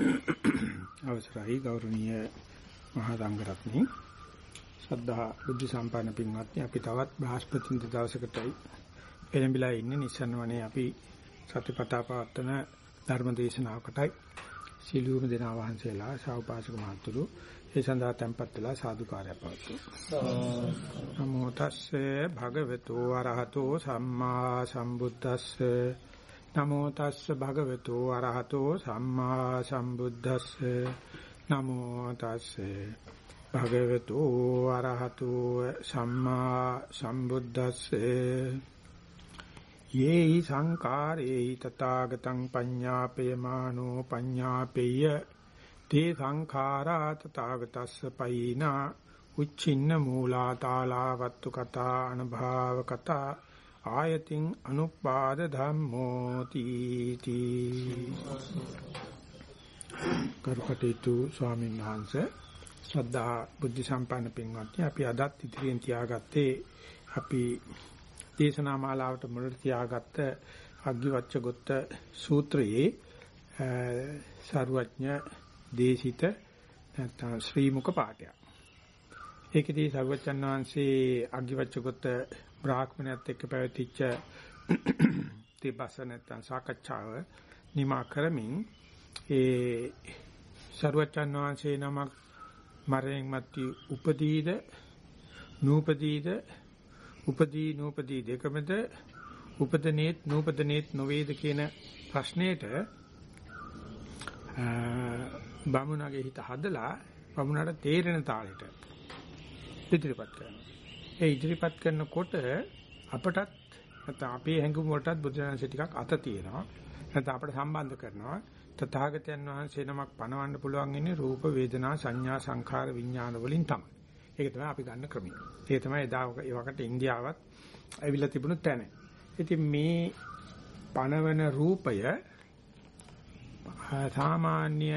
අවසරයි ගෞරවනීය මහා සංඝරත්නයේ ශ්‍රද්ධා බුද්ධ සම්පන්න පින්වත්නි අපි තවත් බ්‍රහස්පතින්ද දවසකටයි එළඹිලා ඉන්නේ. නිසන් වනේ අපි සතිපතා පවත්වන ධර්ම දේශනාවකටයි සීලූම දෙනා වහන්සේලා ශාවපාසක මහතුරු ඒ සඳහා tempත් වෙලා සාදුකාරය පවතුන නමෝ තස්සේ භගවතු වරහතෝ සම්මා සම්බුද්දස්සේ නමෝ තස්ස භගවතු අරහතෝ සම්මා සම්බුද්දස්ස. නමෝ තස්ස භගවතු අරහතෝ සම්මා සම්බුද්දස්ස. යේහි සංකාරේහි තථාගතං පඤ්ඤාපේමානෝ පඤ්ඤාපේය. තේ සංඛාරා තථාගතස්ස පයිනා. උච්චින්න මූලා තාලාවත්තු කතා අනුභාව කතා. ආයතින් අනුපාද ධම්මෝ තීති කරුකටේතු ස්වාමීන් වහන්සේ ශ්‍රද්ධා බුද්ධ සම්පන්න පින්වත්නි අපි අදත් ඉදිරියෙන් තියාගත්තේ අපි දේශනා මාලාවට මුලට තියාගත්ත අග්ගිවච්ඡ ගොත්ත සූත්‍රයේ සරුවඥ දේශිත නැත්නම් ශ්‍රී මුක පාඨයක්. ඒකදී සරුවචන් වහන්සේ අග්ගිවච්ඡ ගොත්ත බ්‍රාහ්මණයත් එක්ක පැවතිච්ච තිබස නැත්නම් සාකච්ඡාව නිමා කරමින් ඒ ਸਰවචන් වහන්සේ නමක් මරණයන් මැති උපදීද නූපදීද උපදී නූපදී දෙකමද උපදනේත් නූපදනේත් නොවේද කියන ප්‍රශ්නෙට බමුණගේ හිත හදලා බමුණට තේරෙන තාලෙට ඉදිරිපත් කරනවා. ඒ ඉදිරිපත් කරනකොට අපටත් නැත්නම් අපේ හැඟුම් වලටත් බුදුරජාණන්සේ ටිකක් අත තියෙනවා. නැත්නම් අපට සම්බන්ධ කරනවා. තථාගතයන් වහන්සේ නමක් පණවන්න පුළුවන් ඉන්නේ රූප වේදනා සංඥා සංඛාර විඥාන වලින් තමයි. ඒක තමයි අපි ගන්න ක්‍රමය. ඒක තමයි එදා ඒ වකට ඉන්දියාවත් ඇවිල්ලා තිබුණු තැන. ඉතින් මේ පණවන රූපය සාමාන්‍ය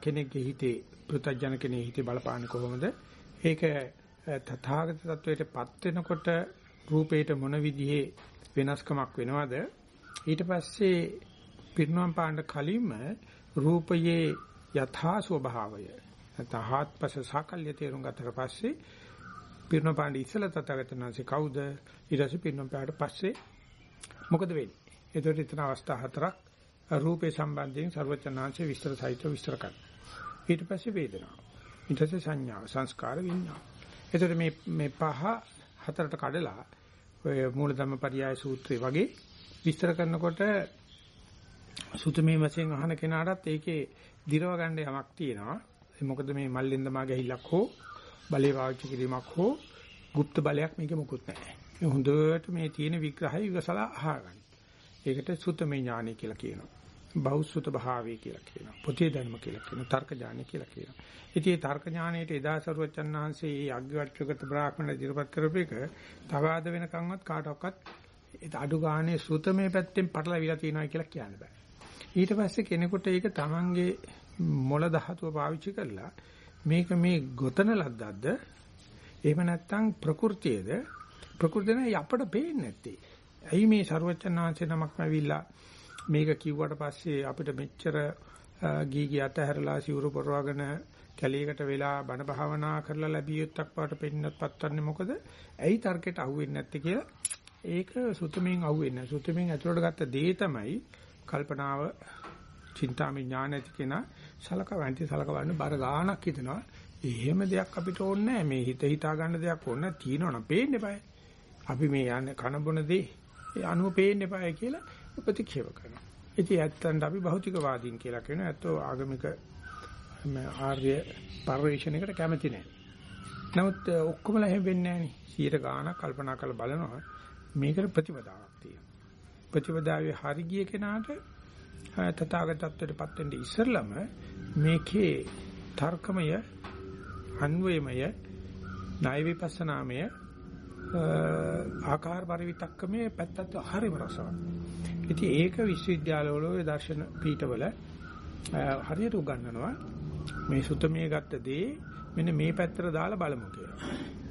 කෙනෙක්ගේ හිතේ පෘථජන කෙනෙකුගේ හිතේ බලපාන්නේ කොහොමද? ඒක තථාගත තත්වයටපත් වෙනකොට රූපේට මොන විදිහේ වෙනස්කමක් වෙනවද? ඊට පස්සේ පිරිනවම් පාන්න කලින්ම රූපයේ යථා ස්වභාවය නැත්නම් හාත්පස සාකල්ය තේරුම් ගත්තට පස්සේ පිරිනවම් පාන්න ඉස්සලා තථාගතයන්සේ කවුද? ඊට පස්සේ පිරිනවම් පාට පස්සේ මොකද වෙන්නේ? එතකොට එතන අවස්ථා හතරක්. රූපේ සම්බන්ධයෙන් ਸਰවචනාංශ විස්තර සහිතව විස්තර කරනවා. ඊට පස්සේ වේදනාව. ඊට පස්සේ සංඥා සංස්කාර විඤ්ඤාණ එතකොට මේ මේ පහ හතරට කඩලා ඔය මූලධම්ම පරියාය සූත්‍රය වගේ විස්තර කරනකොට සුතමේ වශයෙන් අහන කෙනාටත් ඒකේ දිරව ගන්න යමක් තියෙනවා. මොකද මේ මල්ලෙන්ද මා ගැහිල්ලක් හෝ බලේ පාවිච්චි කිරීමක් හෝ গুপ্ত බලයක් මේකේ මොකුත් නැහැ. මේ හොඳට මේ තියෙන විග්‍රහය ඉවසලා අහගන්න. ඒකට සුතමේ ඥානය කියලා කියනවා. බෞසුත භාවය කියලා කියනවා. පොතේ ධර්ම කියලා කියනවා. තර්ක ඥානය කියලා කියනවා. ඉතින් මේ තර්ක ඥානයේට එදා සරුවචන් වහන්සේ මේ අග්ගවච්ඡගත බ්‍රාහ්මණ ඉදිරිපත් කරපු එක තවාද වෙනකන්වත් කාටවත් ඒ අඩු ගානේ සුතමේ පැත්තෙන් පටලවිලා තියෙනවා කියලා කියන්න බෑ. ඊට පස්සේ කෙනෙකුට ඒක තමන්ගේ මොළ ධාතුව පාවිච්චි කරලා මේක මේ ගොතන ලද්දක්ද එහෙම නැත්නම් ප්‍රകൃතියද ප්‍රകൃතිය නෑ අපට පේන්නේ නැත්තේ. ඇයි මේ සරුවචන් වහන්සේ නමක්ම ඇවිල්ලා මේක කිව්වට පස්සේ අපිට මෙච්චර ගීගී අතහැරලා සිවුරු පොරවගෙන කැලේකට වෙලා බණ භාවනා කරලා ලැබිය යුත්තක් වට පෙන්නත් පත්වන්නේ මොකද? ඇයි තර්කයට අහුවෙන්නේ නැත්තේ කියලා ඒක සුතමෙන් අහුවෙන්නේ නැහැ. සුතමෙන් ඇතුළට ගත්ත දේ තමයි කල්පනාව චින්තාමය ඥාන ඇති කෙනා සලකවන්ති සලකවන්න බර ගාණක් හිතනවා. එහෙම දෙයක් අපිට ඕනේ නැහැ. මේ හිත හිතා ගන්න දෙයක් ඕනේ නැහැ. තියෙනවනම් පේන්නේ බෑ. අපි මේ යන්නේ කන බොන දේ ඒ අනුව පේන්නේ බෑ කියලා ප්‍රතික්ෂේප කරනවා. ඉතින් ඇත්තන්ට අපි භෞතිකවාදීන් කියලා කියනවා. ඇත්තෝ ආගමික ආර්ය පරිශ්‍රණයකට කැමති නැහැ. නමුත් ඔක්කොමලා එහෙම වෙන්නේ නැහැ නේ. 100 ගාණක් කල්පනා කරලා බලනවා මේකට ප්‍රතිපදාවක් තියෙනවා. ප්‍රතිපදාවේ හරි ගිය කෙනාට තථාගතත්වයටපත් වෙන්න ඉස්සෙල්ලම මේකේ තර්කමය අන්වයමය ණය විපස්සනාමය ආකාර පරිවිතක්කමේ පැත්තත් හරිම රසවත්. ඉතින් ඒක විශ්වවිද්‍යාලවල ඔය දර්ශන පීඨවල හරියට උගන්වනවා. මේ සුතමේ ගත්ත දේ මෙන්න මේ පැත්තට දාලා බලමු කියලා.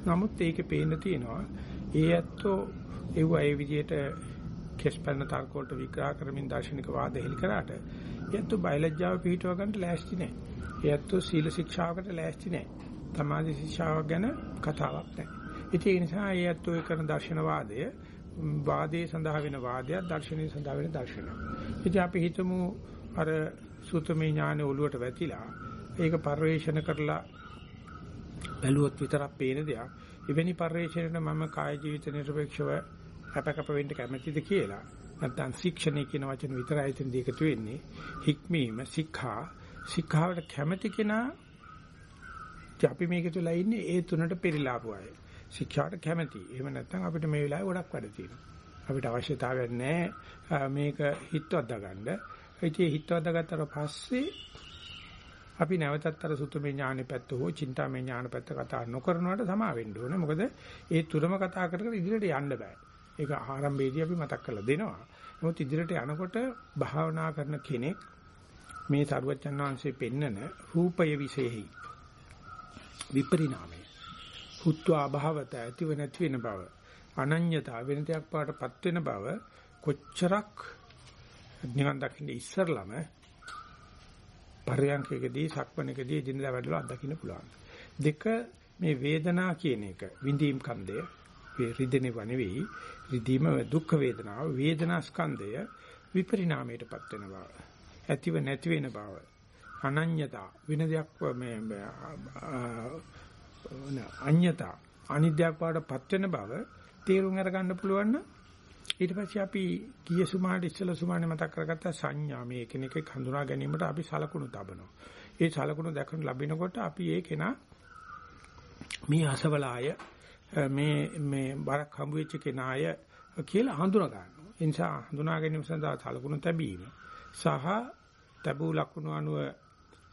නමුත් ඒකේ පේන්න තියෙනවා ඒ ඇත්තෝ ඒව ඒ විදිහට කෙස්පන්න තර්ක වලට විග්‍රහ කරමින් දාර්ශනික වාද හෙලි කරාට ඒත් බයලජ්ජාව පිළිටව ගන්නට ලෑස්ති නැහැ. ඒත් සීල ශික්ෂාවකට ලෑස්ති නැහැ. තමාදි ශික්ෂාවක් ගැන කතාවක් නැහැ. ඉතින් ඒ නිසා ඒත් ඔය කරන දර්ශනවාදය වාදයේ සඳහා වෙන වාදයක් දර්ශනයේ සඳහා වෙන දර්ශනයක්. ඉතින් අපි හිතමු අර සූතමේ ඥානෙ ඔළුවට වැටිලා ඒක පරිවේෂණ කරලා බැලුවොත් විතරක් පේන දෙයක්. එවැනි පරිවේෂණයකට මම කාය ජීවිත නිර්පේක්ෂව අපකප වෙන්න කැමැතිද කියලා. නැත්නම් ශික්ෂණය කියන වචන විතරයි එතන දෙකට වෙන්නේ. හික්මීම, සික්ඛා, සික්ඛාවට කැමැති කෙනා අපි මේක තුල ඉන්නේ ඒ තුනට පෙරිලාපු අය. ශික්ෂාට කැමැති. එහෙම නැත්නම් අපිට මේ වෙලාවේ ගොඩක් වැඩ තියෙනවා. අපිට අවශ්‍යතාවයක් නැහැ මේක හිතවද්ද ගන්න. ඉතින් හිතවද්ද ගත්තට පස්සේ අපි නැවතත් අර සුතමේ ඥානෙ පැත්ත හෝ චින්තාමේ ඥාන පැත්ත කතා නොකරනවට සමා වෙන්න ඕනේ. මොකද ඒ තුරම කතා කර කර ඉදිරියට යන්න බෑ. ඒක ආරම්භයේදී අපි මතක් කරලා දෙනවා. නමුත් ඉදිරියට යනකොට භාවනා කරන කෙනෙක් මේ සරුවච්චන් වහන්සේ පෙන්නන රූපය විශේෂයි. විපරිණාමය. හුත්වා අභවත ඇතිව නැති වෙන බව. අනඤ්‍යතා වෙන දෙයක් පාටපත් වෙන බව කොච්චරක් නිවන් දකින්න ඉස්සරළම පරයන්කේකදී සක්මණේකදී දිනදා වැඩවල අත්දකින්න පුළුවන්. දෙක මේ වේදනා කියන එක විඳීම් කන්දය රිදෙනව නෙවෙයි රිදීම දුක් වේදනාව වේදනා ස්කන්ධය විපරිණාමයටපත් වෙන බව. ඇතිව නැති වෙන බව. අනඤ්‍යතා වෙන දෙයක් මේ අඤ්‍යතා අනිද්‍යක් පාඩපත් වෙන බව තේරුම් අරගන්න පුළුවන් නම් ඊට පස්සේ අපි කීය සුමාට ඉස්සලා සුමානේ මතක් කරගත්ත සංඥා මේ කෙනෙක් හඳුනා ගැනීමට අපි සලකුණු තබනවා. ඒ සලකුණු දැකන ලැබෙනකොට අපි ඒ කෙනා මේ අසවලාය මේ මේ බරක් හම්බ වෙච්ච කෙනාය කියලා හඳුනා ගන්නවා. ඒ නිසා හඳුනා ගැනීම සඳහා සලකුණු තැබීම සහ තබූ ලකුණු අනුව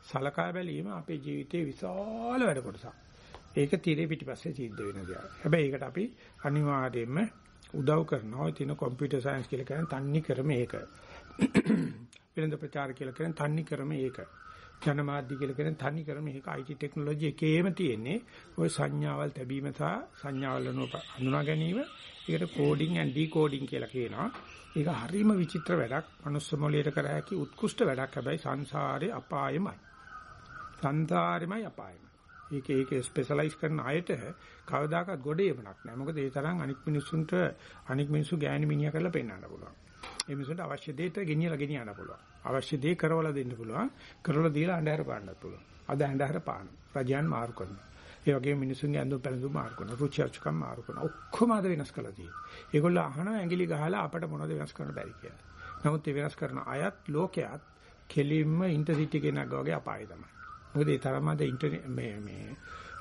සලකා බැලීම අපේ ජීවිතයේ විශාල වැඩ කොටසක්. ඒක tire පිටිපස්සේ සිද්ධ වෙන දෙයක්. හැබැයි ඒකට අපි අනිවාර්යයෙන්ම උදව් කරනවා. ඒ තියෙන කම්පියුටර් සයන්ස් කියලා කියන තන්නි ක්‍රම ඒක. වෙළඳ ප්‍රචාර කියලා කියන තන්නි ක්‍රම ඒක. ජනමාධ්‍ය කියලා කියන තන්නි ක්‍රම ඒක IT ටෙක්නොලොජි එකේම තියෙන්නේ. ওই සංඥාවල් තැබීම සහ සංඥාවල් හඳුනා ගැනීම. ඒකට කෝඩින් ඇන්ඩ් ඩිකෝඩින් කියලා කියනවා. ඒක හරිම විචිත්‍ර වැඩක්. මනුස්ස මොළයට කර හැකි උත්කෘෂ්ඨ වැඩක්. හැබැයි සංසාරේ අපායමයි. සංසාරෙමයි අපායමයි. ඒක ඒක ස්පෙෂලායිස් කරන අයට කවදාකවත් ගොඩේමක් නැහැ. මොකද ඒ තරම් අනික් මිනිස්සුන්ට අනික් මිනිස්සු ගෑණි මිනිහා කරලා පෙන්වන්න පුළුවන්. ඒ මිනිස්සුන්ට අවශ්‍ය දෙයට ගෙනියලා ගෙනියන්න පුළුවන්. අවශ්‍ය දේ කරවලා දෙන්න පුළුවන්. කරවලා දීලා අඳුර පාන්නත් පුළුවන්. අද අඳුර පාන. රජයන් මාරු කරනවා. ඒ වගේම මිනිස්සුන්ගේ ඇඳුම් පැළඳුම් මාරු කරනවා. රුචි අරුචිකම් මාරු කරනවා. ඔක්කොම අද වෙනස් කළා තියෙනවා. ඒගොල්ලෝ අහනවා ඇඟිලි ගහලා අපට මොනවද වෙනස් කරන්න බැරි කියලා. නමුත් ඒ වෙනස් කරන අයත් ලෝකයක් කෙලින්ම ඉන්ටර්සිටි කෙනෙක් වගේ අපාය තමයි. මොකද ඒ තරම අද ඉන්ටර්නෙට් මේ මේ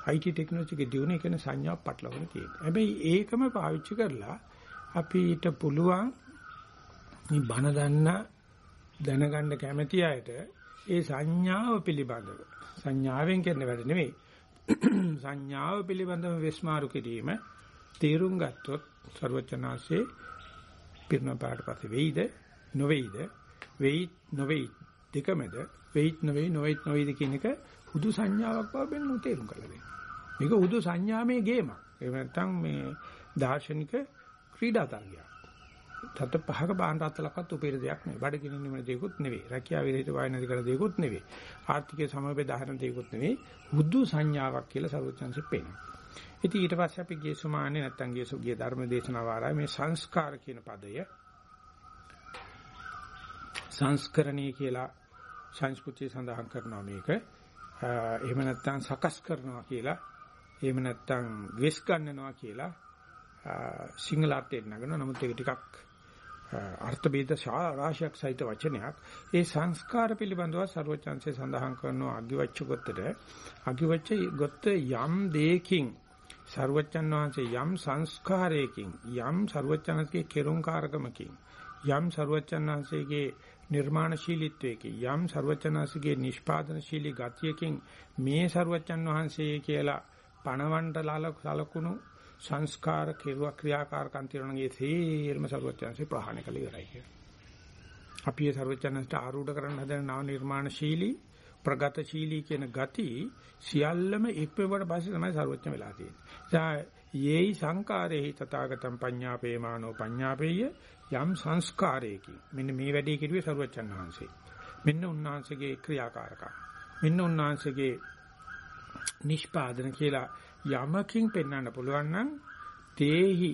IT ටෙක්නොලොජි එකේ දියුණුව කියන සංඥාව පටලවගෙන තියෙනවා. හැබැයි ඒකම පාවිච්චි කරලා අපිට පුළුවන් මේ බණ දන්න දැනගන්න කැමැති අයට ඒ සංඥාව පිළිබඳව සංඥාවෙන් කරන වැඩ නෙවෙයි සංඥාව පිළිබඳව විස්මාරු කිරීම තේරුම් ගත්තොත් ਸਰවචනාසේ පිරුණ පාඩ පස්සේ වෙයිද? නොවේයිද? වෙයි නොවේයි දෙකමද වෙයිත් නොවේ නොවේත් නොවේද කියන එක හුදු සංඥාවක් බව වෙන තේරුම් කරලා දෙන්න. මේක හුදු සංඥාමේ ගේමක්. එහෙම නැත්නම් මේ දාර්ශනික ක්‍රීඩා තරගයක්. තත් පහක බාහනටලක්වත් උපේර දෙයක් නෙවෙයි. බඩගිනින්න නෙමෙයි දෙයක්වත් නෙවෙයි. රැකියාව විරහිත වායනදි කර දෙයක්වත් නෙවෙයි. ආර්ථිකයේ සමබේ දාහරන දෙයක්වත් නෙවෙයි. හුදු සංඥාවක් කියලා සරුවචන්සේ පේනවා. ඉතින් ඊට පස්සේ අපි ගිය සුමානේ නැත්තම් ගිය සුගිය ධර්ම දේශනාව ආරයි මේ සංස්කාර කියන පදය සංස්කරණීය කියලා සංස්කෘතිය සඳහන් කරනවා මේක. එහෙම නැත්නම් සකස් කරනවා කියලා. එහෙම නැත්නම් වෙස් ගන්නනවා කියලා සිංහල අර්ථයෙන් නගනවා. නමුත් ඒක ටිකක් අර්ථ බේද රාශියක් සහිත වචනයක්. ඒ සංස්කාර පිළිබඳව ਸਰවචන්සේ සඳහන් කරනවා අගිවච්ඡ ගොත්තට. අගිවච්ඡ ගොත්ත යම් දෙයකින් ਸਰවචන් වහන්සේ යම් සංස්කාරයකින් යම් ਸਰවචනකේ කෙරුම්කාරකමකින් යම් ਸਰවචන් වහන්සේගේ නිර්මාණශීලීත්වයකින් යම් ਸਰවචනාසිගේ නිෂ්පාදනශීලී ගතියකින් මේ ਸਰවචන් වහන්සේ කියලා පණවන්ට ලලකුණු සංස්කාර කෙරුවා ක්‍රියාකාරකම් තිරණගේ තේරම ਸਰවචන්සේ ප්‍රහාණය කළ ඉවරයි කියලා. අපි ඒ ਸਰවචනන්ට ආරූඪ කරන්න හදන නව නිර්මාණශීලී ප්‍රගතශීලී කියන ගති සියල්ලම ඉක්මවට පස්සේ තමයි ਸਰවඥ වෙලා තියෙන්නේ. ඒයි සංකාරේහි තථාගතම් පඤ්ඤාපේමානෝ පඤ්ඤාපේය යම් සංස්කාරයකින් මෙන්න මේ වැඩේ කිරුවේ සරුවච්චන් වහන්සේ. මෙන්න උන්වහන්සේගේ ක්‍රියාකාරකම්. මෙන්න උන්වහන්සේගේ නිෂ්පාදන කියලා යමකින් පෙන්වන්න පුළුවන් නම් තේහි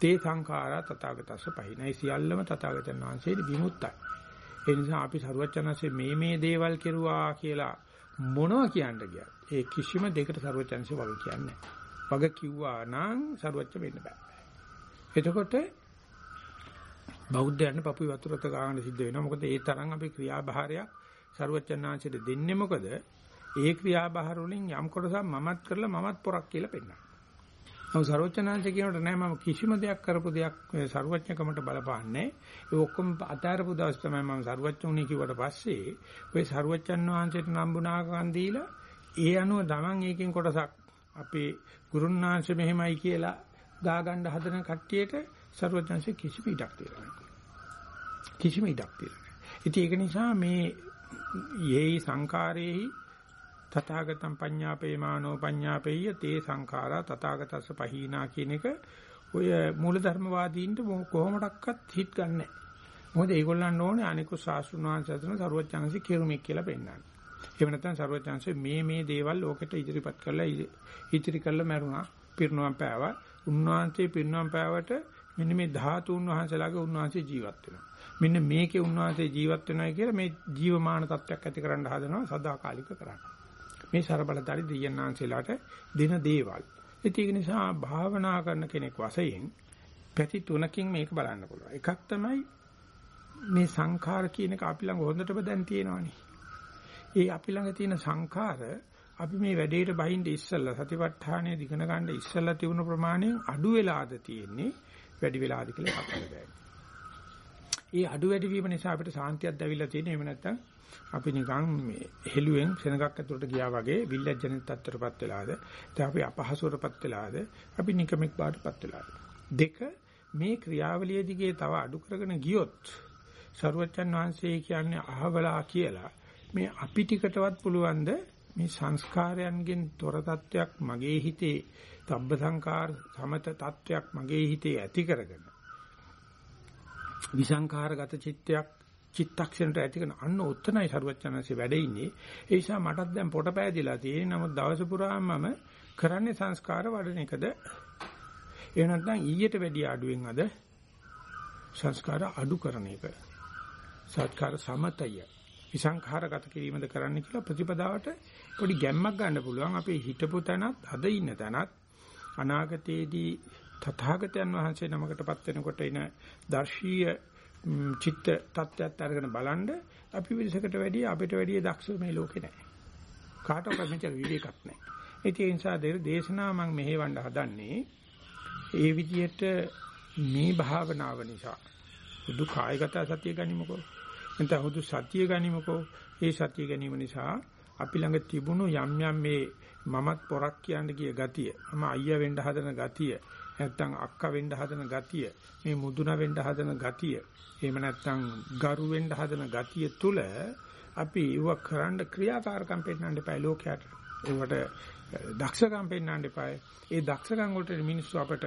තේ සංඛාරා තථාගතස්ස පහිනයි සියල්ලම තථාගතයන් වහන්සේට විමුක්තයි. ඒ නිසා අපි සරුවචනanse මේ මේ දේවල් කෙරුවා කියලා මොනවා කියන්න ගියත් ඒ කිසිම දෙයකට සරුවචනanse වගේ කියන්නේ වග කිව්වා නම් සරුවච්ච වෙන්න බෑ. එතකොට බෞද්ධයන්ට පපුයි වතුරත ගන්න සිද්ධ වෙනවා. මොකද ඒ තරම් අපි ක්‍රියාභාරයක් සරුවචනාංශයට දෙන්නේ මොකද? ඒ ක්‍රියාභාර වලින් යම් කොටසක් මමත් කරලා මමත් පොරක් කියලා පෙන්නනවා. නමුත් සරුවචනාංශ කියනකොට නෑ මම කිසිම දෙයක් කරපු දෙයක් සරුවචනකමට බලපාන්නේ. ඒ ඔක්කොම අතාරපු දවස් තමයි මම සරුවචන උනේ කිව්වට පස්සේ ඔය සරුවචන් වහන්සේට නම්බුනාකම් දීලා ඒ අනුව Taman ඒකෙන් කොටසක් අපේ ගුරුන්නාංශ මෙහෙමයි කියලා ගා ගන්න හදන කට්ටියට සරුවචනanse කිසිම ඉඩක් දෙලා නැහැ. කිසිම ඉඩක් දෙලා නැහැ. ඉතින් ඒක නිසා මේ යේයි සංකාරේහි තථාගතම් පඤ්ඤාපේමානෝ පඤ්ඤාපේය තේ සංඛාරා තථාගතස්ස පහීනා කියන එක ඔය මූලධර්මවාදීන්ට කොහොමඩක්වත් හිට ගන්නෑ. මොකද ඒගොල්ලන් ඕනේ අනිකුත් ශාස්ත්‍රුණ වංශයන් සරුවචනanse කෙරුමක් කියලා පෙන්නන්නේ. එහෙම නැත්නම් සරුවචනanse මේ මේ දේවල් ලෝකෙට ඉදිරිපත් කරලා ඉදිරි කරලා මරුණා. පිරිනුවම් පෑවා. උන්වහන්සේ පිරිනුවම් පෑවට මෙන්න මේ ධාතුන් වහන්සේලාගේ උන්වහන්සේ ජීවත් වෙනවා. මෙන්න මේකේ උන්වහන්සේ ජීවත් වෙනවා කියලා මේ ජීවමාන තත්වයක් ඇති කරන්න හදනවා සදාකාලික කරන්න. මේ ਸਰබලදාරි දෙයන්නාන්සලාට දෙන දේවල්. ඒක නිසා භාවනා කරන කෙනෙක් වශයෙන් පැති තුනකින් මේක බලන්න පුළුවන්. එකක් තමයි මේ සංඛාර කියන එක අපි ළඟ හොඳටම දැන් තියෙනවානේ. ඒ අපි ළඟ තියෙන සංඛාර අපි මේ වැඩේට බහින්ද ඉස්සල්ලා සතිපට්ඨානය දිගන ගන්න ඉස්සල්ලා තිබුණු ප්‍රමාණයෙන් අඩු වෙලාද තියෙන්නේ වැඩි වෙලාද කියලා අපිට බෑ. ඒ අඩු වැඩි වීම නිසා අපිට සාන්තියක් දැවිලා තියෙන එහෙම නැත්නම් අපි නිකන් මේ හෙළුවෙන් සෙනගක් ඇතුළට ගියා වගේ විල්ලජ්ජනිත තත්ත්වයටපත් වෙලාද? දැන් අපි අපහසුවටපත් වෙලාද? අපි නිකමෙක් බාටපත් වෙලාද? දෙක මේ ක්‍රියාවලිය දිගේ තව අඩු කරගෙන ගියොත් ਸਰුවචන් වහන්සේ කියන්නේ අහවලා කියලා මේ අපි ටිකටවත් පුළුවන්ද මේ සංස්කාරයන්ගෙන් තොර තත්වයක් මගේ හිතේ තබ්බ සංකාර සමත තත්වයක් මගේ හිතේ ඇති කරගෙන විසංඛාරගත චිත්තයක් චිත්තක්ෂණයට ඇති කරන අන්න ඔත්තනයි සරුවචනanse වැඩ ඉන්නේ. ඒ නිසා මටත් දැන් පොට පෑදිලා තියෙන්නේ. නමුත් දවස පුරාම මම කරන්නේ සංස්කාර වඩන එකද? එහෙම නැත්නම් ඊට වැඩිය අඩුවෙන් අද සංස්කාර අඩු කරන එක. සංස්කාර සමතය. විසංඛාරගත කිරීමද කරන්න කියලා ප්‍රතිපදාවට පොඩි ගැම්මක් ගන්න පුළුවන්. අපේ හිතපු තැනත් අද ඉන්න තැනත් අනාගතයේදී තථාගතයන් වහන්සේ නමකටපත් වෙනකොට එන දර්ශීය චිත්ත tattයත් අරගෙන බලනද අපි විශේෂකට වැඩිය අපිට වැඩිය දක්ෂ මේ ලෝකේ නැහැ. කාටවත් මෙච්චර විවේකයක් නැහැ. ඒ නිසා දේශනා මම මෙහෙවන්න හදන්නේ ඒ විදිහට මේ භාවනාව නිසා බුදු කායගත සතිය ගනිමකෝ. එතන හුදු සතිය ගනිමකෝ. ඒ සතිය ගැනීම නිසා අපි ළඟ තිබුණු යම් යම් මේ මමත් පොරක් කියන්න ගිය ගතිය, මම අයියා වෙන්න හදන ගතිය, නැත්තම් අක්කා වෙන්න හදන ගතිය, මේ මුදුන වෙන්න හදන ගතිය, එහෙම නැත්තම් ගරු වෙන්න හදන ගතිය තුල අපි ඉව කරන්න ක්‍රියාකාරකම් පෙන්වන්න එපා ලෝකයට. ඒවට දක්ෂකම් පෙන්වන්න එපා. ඒ දක්ෂකම් වලට මිනිස්සු අපට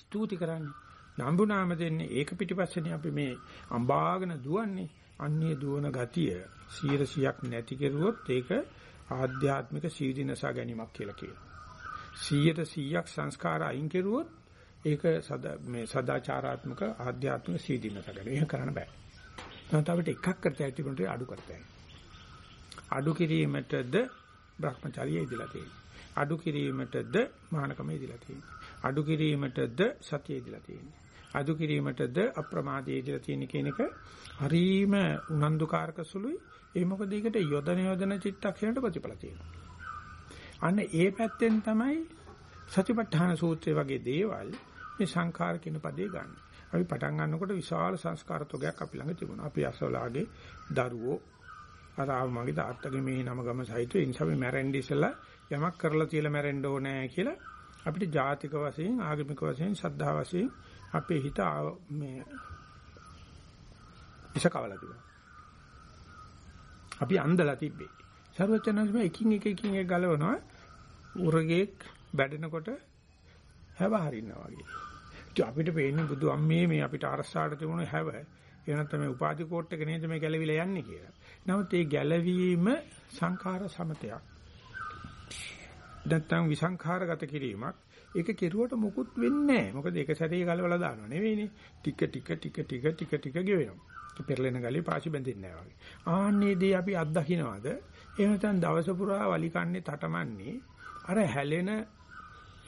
ස්තුති කරන්නේ. නම්බුනාම දෙන්නේ ඒක පිටිපස්සේනේ අපි මේ අඹාගෙන දුවන්නේ. අන්නේ දුවන ගතිය 100ක් නැති කෙරුවොත් ඒක ආධ්‍යාත්මික සීදීනසා ගැනීමක් කියලා කියනවා. 100ට 100ක් සංස්කාර අයින් කෙරුවොත් ඒක සදා මේ සදාචාරාත්මක ආධ්‍යාත්මික සීදීනස ගැන. එහෙම කරන්න බෑ. නැත්නම් අපිට එකක් කරත ඇති වුණට අඩු කරතයි. අඩු කිරීමටද Brahmacharya ඉදලා තියෙන්නේ. අඩු කිරීමටද මහානකම ඉදලා තියෙන්නේ. අඩු කිරීමටද සතිය ඉදලා තියෙන්නේ. අඩු කිරීමටද අප්‍රමාදයේ ඉදලා තියෙන කියන එක හරීම උනන්දුකාරක සුළුයි. ඒ මොකද ඒකට යොදන යොදන චිත්තක්ෂණයට ප්‍රතිඵල තියෙනවා. අන්න ඒ පැත්තෙන් තමයි සතිපට්ඨාන සූත්‍රය වගේ දේවල් මේ සංඛාර කියන පදේ ගන්න. අපි පටන් ගන්නකොට විශාල සංස්කාර තොගයක් අපි ළඟ තිබුණා. අපි අසවලාගේ දරුවෝ අර මගේ තාත්තගේ මේ නම ගම සහිත ඒ නිසා මේ මැරෙන්න ඉස්සලා යමක් කරලා තියලා මැරෙන්න ඕනේ කියලා අපිට ජාතික වශයෙන් ආගමික වශයෙන් ශ්‍රද්ධා වශයෙන් අපේ හිත මේ ඉසකවලා තිබුණා. අපි අන්දලා තිබ්බේ. සර්වචනන්සේ මේ එකින් එක එකින් එක ගලවනවා උරගෙක් බැඩෙනකොට හැව හරිනවා වගේ. ඉතින් අපිට පේන්නේ බුදු අම්මේ මේ අපිට අරසාට තිබුණ හැව. ඒ නැත්නම් මේ උපාධි කෝට් එක නේද මේ ගැලවිලා යන්නේ කියලා. නමුත් මේ ගැලවීම සංඛාර සමතයක්. නැත්නම් විසංඛාරගත කිරීමක්. ඒක කෙරුවට මුකුත් වෙන්නේ නැහැ. මොකද ඒක සැරේ ගලවලා දානව නෙවෙයිනේ. ටික ටික ටික ටික ටික ටික ගෙවෙනවා. පෙරලෙන ගලිය පාසි බැඳෙන්නේ නැහැ වගේ. ආන්නේදී අපි අත්දකින්නවද? එහෙම නැත්නම් දවස පුරා වලි කන්නේ තටමන්නේ අර හැලෙන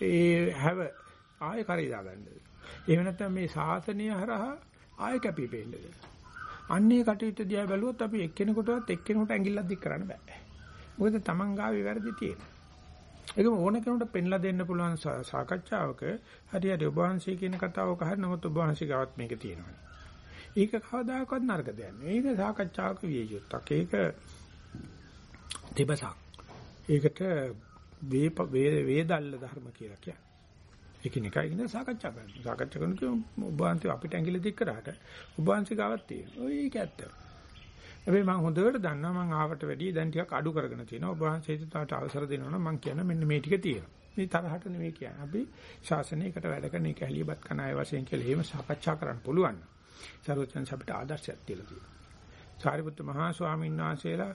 ඒ හැව ආයෙ කරේ දාගන්නද? එහෙම නැත්නම් මේ සාසනය හරහා ආයෙ කැපී පෙන්නද? අන්නේ කටයුත්ත දිහා බැලුවොත් අපි එක්කෙනෙකුටවත් එක්කෙනෙකුට ඇඟිල්ලක් දික් කරන්න බෑ. මොකද Taman ගාවේ වැරදි තියෙනවා. ඒකම ඕන කෙනෙකුට පෙන්ලා දෙන්න පුළුවන් සාකච්ඡාවක හරියට ඔබ වහන්සේ කියන කතාවක හරි නමුත් ඔබ වහන්සේ ගාවත් මේක තියෙනවා. ඒක කවදාකවත් නරක දෙයක් නෙවෙයි. ඒක සාකච්ඡාවක විය යුත්තක්. ඒක දෙබසක්. ඒකට වේ වේදල්ල ධර්ම කියලා කියන්නේ. එකිනෙකා ඉගෙන සාකච්ඡා කරනවා. සාකච්ඡා කරනකොට ඔබ වහන්සේ අපිට ඇඟිලි දික් කරාට ඔබ වහන්සේ ගාවත් තියෙනවා. ඔය ඒක ඇත්ත. හැබැයි මම හොඳට දන්නවා මම ආවට වැඩිය දැන් ටිකක් අඩු කරගෙන තියෙනවා. ඔබ වහන්සේට තාට අවසර දෙනවා නම් මම කියන මෙන්න මේ ටික තියෙනවා. මේ තරහට නෙමෙයි කියන්නේ. අපි ශාසනයකට වැඩ කරන එක ඇලියපත් කරන අය වශයෙන් කියලා එහෙම සාකච්ඡා කරන්න පුළුවන්. සර්වචන් අපිට ආදර්ශයක් තියලා තියෙනවා. සාරිපුත්ත මහා ස්වාමීන් වහන්සේලා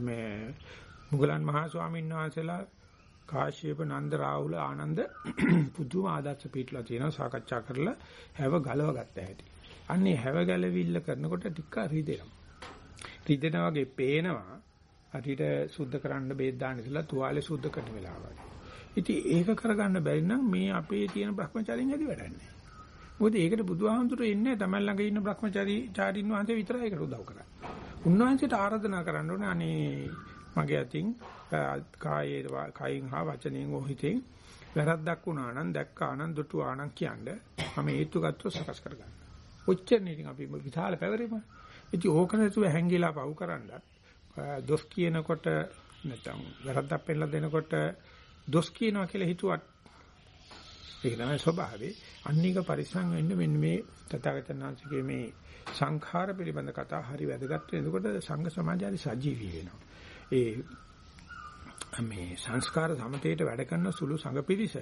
මේ මුගලන් මහා ස්වාමීන් වහන්සේලා කාශ්‍යප නන්ද රාහුල ආනන්ද පුදුම ආදර්ශ පිටලා තියෙනවා සාකච්ඡා කරලා හැව ගලව ගත්ත හැටි. අන්නේ හැව ගැලවිල්ල කරනකොට ටික රිදෙනවා. රිදෙන වගේ පේනවා හරියට සුද්ධ කරන්න බේත් දාන්න ඉස්සලා තුවාලේ සුද්ධ කරන වෙලාවයි. ඉතින් ඒක කරගන්න බැරි නම් මේ අපේ තියෙන Brahmacharyen ඇති වැඩක් නැහැ. මොකද ඒකට බුදුහාමුදුරු ඉන්නේ තමයි ළඟ ඉන්න Brahmachari චාරින් වහන්සේ විතරයි ඒකට උදව් කරන්නේ. උන්වහන්සේට ආරාධනා කරන්න ඕනේ අනේ මගේ අතින් කායේ කයින් හා වචනෙන් ඕහිතෙන් වැරද්දක් වුණා නම් දැක්කා නම් දුටුවා නම් කියන්නේ මම හේතු ගත්තොත් සකස් කරගන්න. ඔච්චරනේ ඉතින් අපි විශාල පැවරීම. ඉතින් ඕක නැතුව හැංගිලා පව් කරන්නත් දොස් කියනකොට නැත්නම් වැරද්දක් පෙන්නලා දෙනකොට දොස් කියනවා කියලා හිතුවත් ඒක තමයි ස්වභාවය. අන්නේක පරිස්සම් වෙන්න මෙන්න මේ තථාගතයන්වහන්සේගේ මේ සංඛාර පිළිබඳ කතා හරි වැදගත් වෙනකොට සංඝ සමාජය සජීවී වෙනවා. ඒ මේ සංස්කාර සමතේට වැඩ කරන සුළු සංඝ පිරිස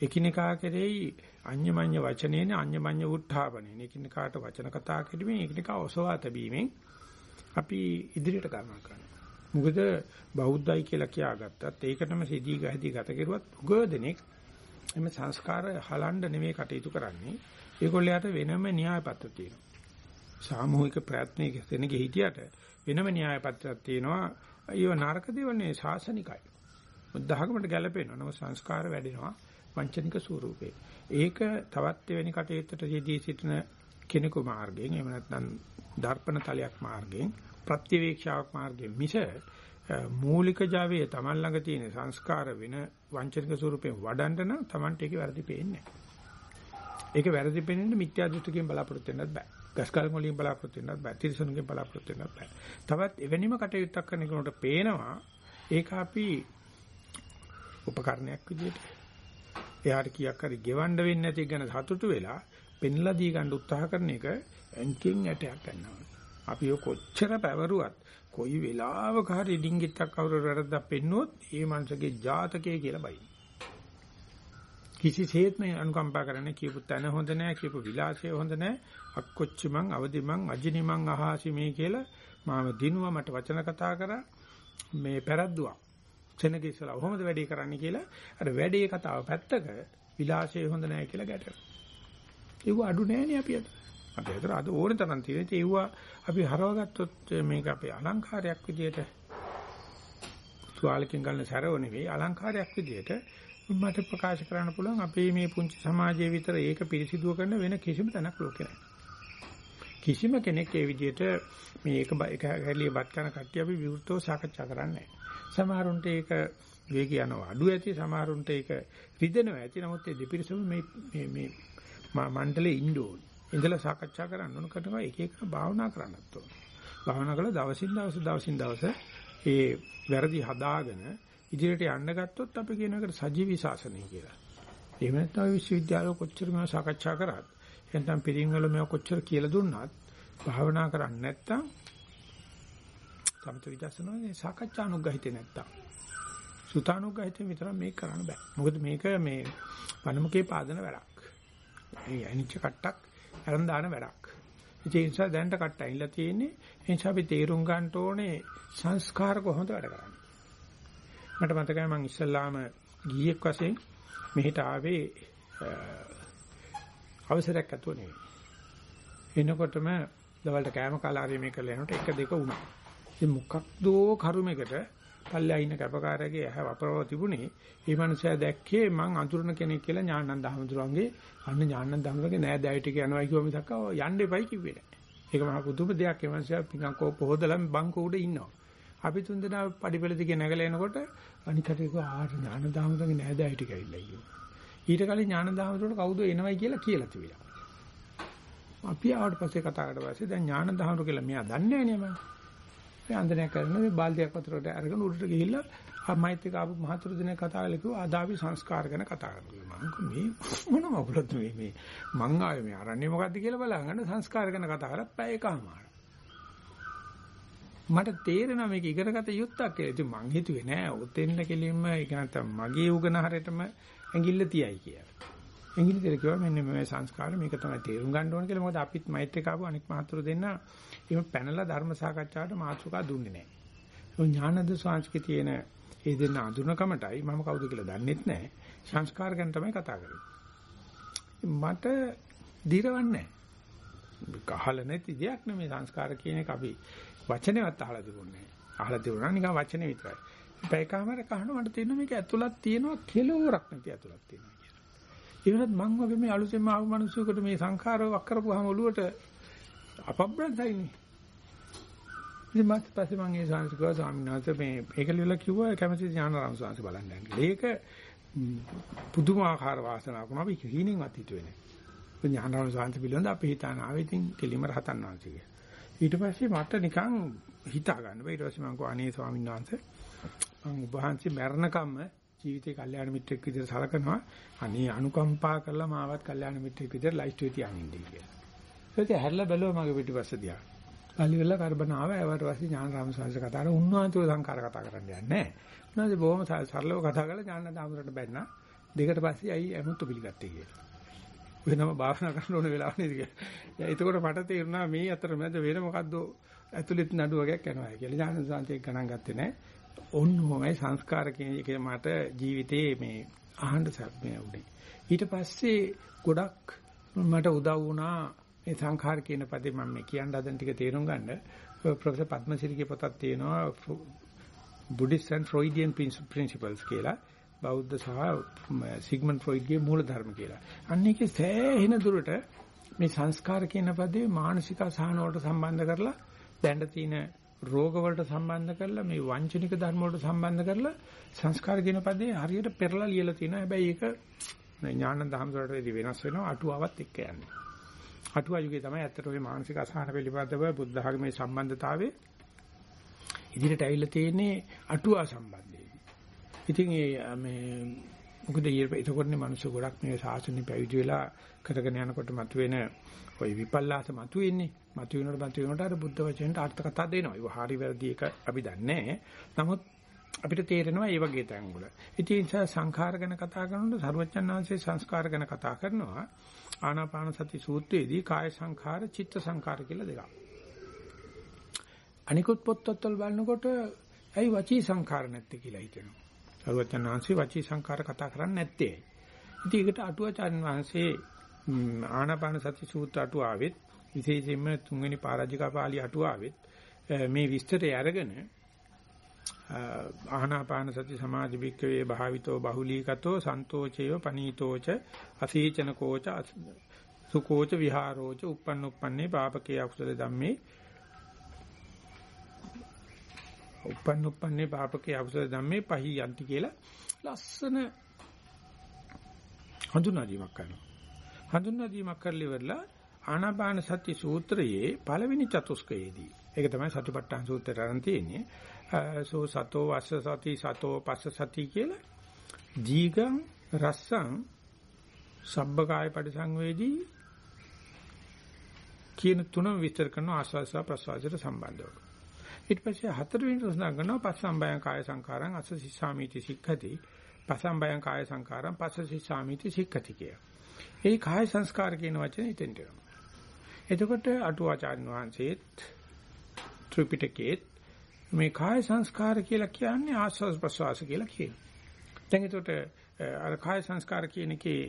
එකිනෙකා කෙරෙහි අඤ්ඤමඤ්ඤ වචනේන අඤ්ඤමඤ්ඤ උත්ථාපනේන එකිනෙකාට වචන කතා කිරීමෙන් එකිනෙකා ඔසවා තැබීමෙන් අපි ඉදිරියට ගමන් කරනවා. මොකද බෞද්ධයි කියලා කියාගත්තත් ඒකටම සිදී ගහදී ගත කෙරුවත් උගදෙනෙක් එමෙ සංස්කාර හලන්න නෙමෙයි කටයුතු කරන්නේ. ඒගොල්ලයාට වෙනම න්‍යාය පත්‍ර තියෙනවා. සාමූහික ප්‍රයත්නයක දෙනගේ හිටියට වෙනම න්‍යාය පත්‍රයක් තියෙනවා. අයියෝ නරක දේවල්නේ ශාසනිකයි. බුද්ධ학මට ගැලපෙනවා. නම සංස්කාර වැඩෙනවා වංචනික ස්වරූපේ. ඒක තවත් වෙනි කටයුත්තට යෙදී සිටින කෙනෙකු මාර්ගයෙන් එහෙම නැත්නම් දර්පණ තලයක් මාර්ගයෙන් ප්‍රතිවේක්ෂාවක් මාර්ගයෙන් මිස මූලික Javaයේ Taman ළඟ තියෙන සංස්කාර වෙන වංචනික ස්වරූපයෙන් වඩන්න නම් Tamanට ඒකේ වැරදි පේන්නේ නැහැ. ඒක වැරදි පේන්නේ මිත්‍යා දෘෂ්ටිකෙන් බලාපොරොත්තු වෙන්නත් බෑ. ගස්කල් වලින් බලාපොරොත්තු වෙන්නත් බෑ. තිරසනුගෙන් බලාපොරොත්තු වෙන්නත් බෑ. තවත් එවැනිම කටයුත්තක් කරන කෙනෙකුට පේනවා ඒක අපි උපකරණයක් විදිහට එයාට කීයක් හරි ගෙවන්න වෙන්නේ නැති ගැන සතුටු වෙලා පෙන්ලා දී ගන්න උත්සාහ කරන එක ඇන්කින් ඇටයක් ගන්නවා. අපි කොච්චර පැවරුවත් කොයි වෙලාවක හරි ඩිංගිත්තක් කවුරු වැරද්දක් පෙන්නුවොත් ඒ මනුස්සගේ ජාතකය කියලා බයි. කිසිසේත්ම අනුකම්පා කරන්න කියපු තැන හොඳ නැහැ කියපු විලාසය හොඳ නැහැ අක්කොච්චි මං අවදි මං අජිනි මං අහාසි මේ කියලා මාව දිනුවා මට වචන කතා කරා. මේ පෙරද්දුවා. සෙනග ඉස්සලා කොහොමද වැඩේ කරන්න කියලා අර වැඩේ කතාව පැත්තක විලාසය හොඳ නැහැ කියලා ගැටෙනවා ඒව අඩු නැහැනේ අපි අද. අපි අතර අද ඕන තරම් තියෙන ඒව අපි හරවගත්තොත් මේක අපේ අලංකාරයක් විදියට තුවාලකින් ගන්න සැරව නෙවෙයි අලංකාරයක් විදියට මට ප්‍රකාශ කරන්න පුළුවන් අපේ මේ පුංචි සමාජයේ විතර ඒක පිරිසිදු කරන වෙන කිසිම තැනක් ලෝකේ නැහැ. කිසිම කෙනෙක් ඒ විදිහට මේ එක එක හැලිය බත් කරන කට්ටිය අපි විවෘතව සාකච්ඡා කරන්නේ සමහරුන්ට ඒක වේගය යනවා අඩු ඇති සමහරුන්ට ඒක රිදෙනවා ඇති නමුත් ඒ දෙපිරිසම මේ මේ මේ මණ්ඩලේ ඉන්න ඕන. ඉඳලා සාකච්ඡා කරන්න ඕන කරනවා එක එක භාවනා කරන්නත් ඕන. භාවනා කළා දවසින් දවස දවසින් දවස ඒ වැරදි හදාගෙන ඉදිරියට යන්න ගත්තොත් අපි කියන එකට සජීවී ශාසනය කියලා. එහෙම නැත්නම් විශ්වවිද්‍යාල කොච්චර මේවා සාකච්ඡා කරත් නැත්නම් පිරින් වල මේවා කොච්චර කියලා දුන්නත් භාවනා කරන්නේ නැත්නම් සමත විදර්ශනාවේ සාකච්ඡා අනුග්‍රහිතේ නැත්තම් සුතානුග්‍රහිතේ විතර මේක කරන්න බෑ. මොකද මේක මේ වනමුකේ පාදන වැඩක්. මේ අනිච්ච කට්ටක් අරන් දාන වැඩක්. ඒ නිසා දැනට කට්ට ඇවිල්ලා තියෙන්නේ. ඒ නිසා අපි තේරුම් ගන්න ඕනේ සංස්කාර කොහොමද වැඩ කරන්නේ. මට මතකයි මම ඉස්සල්ලාම ගියෙක් වශයෙන් මෙහෙට ආවේ අවසරයක් අතුව නෙවෙයි. එනකොටම දවල්ට කෑම කාලාරය මේ කරලා යනකොට එක දෙක වුණා. ඉතින් මොකක්දෝ කරුමයකට පල්ලෙහා ඉන්න කැපකාරයාගේ ඇහ වපරව තිබුණේ මේ මනුස්සයා දැක්කේ මං අඳුරන කෙනෙක් කියලා ඥානන්ද හමුදුරන්ගේ අන්න ඥානන්ද හමුදුරන්ගේ නෑ දැයිට යනවා කිව්ව මිසක් යන්න එපයි කිව්වේ නෑ. ඒක මහා පුදුම දෙයක් ඒ මනුස්සයා පිටං කෝප හොදලා බංකෝ උඩ ඉන්නවා. අපි තුන් දෙනා පඩිපෙළ දිගේ නැගලා එනකොට අනිකට ඒක ආ ඥානන්ද හමුදුරන්ගේ නෑ දැයිට කියලා කිව්වා. ඊට කලින් ඥානන්ද හමුදුරට කවුද එනවයි කියලා කියලා තිබිලා. අපි ආවට පස්සේ කතා කරලා පස්සේ දැන් ඥානන්ද හමුදුර කියලා මෙයා දන්නේ නෑ නේ මම. මේ අන්දනයක් කරන මේ බාල්දියක් වතුරට අරගෙන උඩට ගිහිල්ලා මයිත් එක්ක ආපු මහතුරු දිනේ කතා කරලා කිව්වා ආදාවි සංස්කාර ගැන කතා කරනවා. මම මේ මොන මොකලද මේ මේ මං ආවේ මේ අරන්නේ මොකද්ද කියලා බලන්න සංස්කාර ගැන කතා කරලා පැය එකමාර. මට තේරෙනවා මේක ඉගෙනගත යුත්තක් කියලා. ඉතින් මං හිතුවේ නෑ උතෙන්න කෙලින්ම ඒක නැත්තම් මගේ උගන හරියටම ඇඟිල්ල තියයි කියලා. ඇඟිල්ල තියලා කිව්වා මෙන්න මේ සංස්කාර මේක තමයි තේරුම් ගන්න ඕන කියලා. මොකද අපිත් මයිත් එක්ක ආපු අනික් මහතුරු දෙන්න එහෙම පැනලා ධර්ම සාකච්ඡාවට මාතෘකා දුන්නේ නැහැ. ඒ ඥානද ස්වාංශකේ තියෙන ඒ දෙන්න අඳුනකමටයි මම කවුද කියලා දන්නෙත් නැහැ. සංස්කාර ගැන තමයි කතා කරන්නේ. මට දිරවන්නේ නැහැ. කහල නැති දෙයක් නෙමෙයි සංස්කාර කියන එක අපි වචනේවත් අහලා තිබුණේ නැහැ. අහලා තිබුණා නිකන් වචනේ විතරයි. පැයකමාර කහනවා මට තේරෙනවා මේක ඇතුළත් තියෙනවා කෙලවරක් නැති ඇතුළත් තියෙනවා කියලා. ඒ වෙනත් මං වගේ මේ අලුතෙන්ම ආව මිනිස්සුකට මේ සංඛාර වක් කරපුවාම ඔළුවට අපබ්‍රන්තයිනේ. ඉතින් මත් පස්සේ මම ඒ සංස්කෘතික ස්වාමීන් වහන්සේ මේ ඒක ලියලා කිව්වා කැමති ඥානරාම ස්වාමීන් බලන්න යන්න. ඒක පුදුමාකාර වාසනාවක් වුණා අපි හීනෙන්වත් හිතුවේ නැහැ. ඥානරාම ස්වාමීන් පිළිබඳ අපි හිතාන ආවේ ඉතින් කෙලිම රහතන් වහන්සේ. ඊට පස්සේ මට නිකන් හිතා ගන්න බෑ. ඊට පස්සේ මම කිව්වා අනේ ස්වාමීන් වහන්සේ මම ඔබ වහන්සේ මරණකම්ම ජීවිතේ කල්යාණ මිත්‍රෙක් විදිහට සලකනවා. අනේ අනුකම්පා කරලා මාවත් කල්යාණ මිත්‍රෙක් විදිහට ලයිස්ට් වෙ තියානින්නේ කියලා. ඒක හැරලා බැලුවා මගේ පිටිපස්ස දිහා. පල්ලි වෙලා කරබන ආව ඒවට පස්සේ ඥානරාම සාංශ කතා කරලා උන්වහන්සේ සංකාර කතා කරන්න යන්නේ නැහැ. උන්වහන්සේ බොහොම සරලව කතා කරලා ඥානදාමරට බැන්නා. දෙකට පස්සේ අයි අමුතු පිළිගත්තේ කියලා. වෙනම භාවනා කරන්න ඕන වෙලාව නේද කියලා. එතකොට මට තේරුණා මේ අතරමැද වෙන මොකද්ද ඇතුළෙත් නඩු වගේක් යනවා කියලා. ඥාන සාංශයක් ගණන් ගත්තේ නැහැ. ඔන්නෝමයි සංස්කාර කියන එක මට ජීවිතේ මේ අහන්න සම්මය උනේ. ඊට පස්සේ ගොඩක් මට උදව් වුණා මේ සංඛාර කියන පදේ මම මේ කියන්න හදන ටික තේරුම් ගන්න ප්‍රොෆෙසර් පද්මසිරිගේ පොතක් තියෙනවා Buddhist and Freudian principles කියලා බෞද්ධ සහ සිග්මන්ඩ් ෆ්‍රොයිඩ්ගේ මූලධර්ම කියලා. අන්න ඒකේ සෑහෙන දුරට මේ සංස්කාර කියන පදේ මානසික අසහන වලට සම්බන්ධ කරලා දැන්න තියෙන රෝග වලට සම්බන්ධ කරලා මේ වංචනික ධර්ම වලට සම්බන්ධ කරලා සංස්කාර කියන පදේ හරියට පෙරලා ලියලා තිනවා. හැබැයි ඒක ඥාන දහම් වලට වෙනස් වෙනවා අටුවාවත් එක්ක යන්නේ. අටුවා යුගයේ තමයි ඇත්තට ওই මානසික අසහන පිළිබඳව බුද්ධ ධර්මයේ සම්බන්ධතාවය ඉදිරියට ඇවිල්ලා තියෙන්නේ අටුවා සම්බන්ධයෙන්. ඉතින් මේ මොකද ඒකෝටනේ මිනිස්සු ගොඩක් මේ සාසනෙ පැවිදි වෙලා කරගෙන යනකොට මතුවෙන ওই විපල්ලාස මතුවෙන්නේ. මතුවෙනකොට මතුවෙනකොට අර බුද්ධ වචනෙට අර්ථ කතා දෙනවා. ඒක හරි වැරදි එක අපි දන්නේ නමුත් අපිට තේරෙනවා මේ වගේ තැන් වල. ඉතින් සංඛාර ගැන කතා කරනකොට සරුවචන් සංස්කාර ගැන කතා කරනවා. ආනාපාන සති සූත්‍රයේදී කාය සංඛාර චිත්ත සංඛාර කියලා දෙකක්. අනිකුත් පොත්වල බලනකොට ඇයි වචී සංඛාර නැත්තේ කියලා හිතෙනවා. සරුවචනාංශේ වචී සංඛාර කතා කරන්නේ නැත්තේ. ඉතින් ඒකට අටුවාචාර්ය වහන්සේ ආනාපාන සති සූත්‍ර අටුවාවෙත් විශේෂයෙන්ම තුන්වෙනි පරාජිකා පාළි අටුවාවෙත් මේ විස්තරය අරගෙන ආහනාපාන සති සමාධි වික්කවේ භාවිතෝ බහුලීකතෝ සන්තෝචේව පනීතෝච අසීචන කෝච සුකෝච විහාරෝච uppන්න uppන්නේ පාපකේ අකුසල ධම්මේ uppන්න uppන්නේ පාපකේ අකුසල ධම්මේ පහි යන්ති කියලා ලස්සන හඳුනා දීමක් කරනවා. හඳුනා දීමක් කරලි වෙරලා ආනාපාන සති සූත්‍රයේ පළවෙනි චතුස්කයේදී ඒක තමයි සතිපට්ඨාන සූත්‍රයට අරන් තියෙන්නේ සෝ සතෝ වස්ස සති සතෝ පස්ස සති කියලා දීගං රස්සං සබ්බකාය පරිසංවේදී කියන තුන විස්තර කරන ආස්වාස ප්‍රසවාසයට සම්බන්ධව. ඊට පස්සේ හතරවෙනි ප්‍රශ්න ගන්නවා පස්සම්බයං කාය සංකාරං අස්ස සිස්සාමීති සික්ඛති පස්සම්බයං කාය සංකාරං පස්ස සිස්සාමීති සික්ඛති කිය. ඒ කාය සංස්කාර කියන වචනේ ඉතින්ට එනවා. එතකොට අටුවාචාර්ය වහන්සේත් ත්‍රිපිටකයේත් මේ කාය සංස්කාර කියලා කියන්නේ ආස්වාද ප්‍රසවාස කියලා කියනවා. දැන් එතකොට අර කාය සංස්කාර කියන එකේ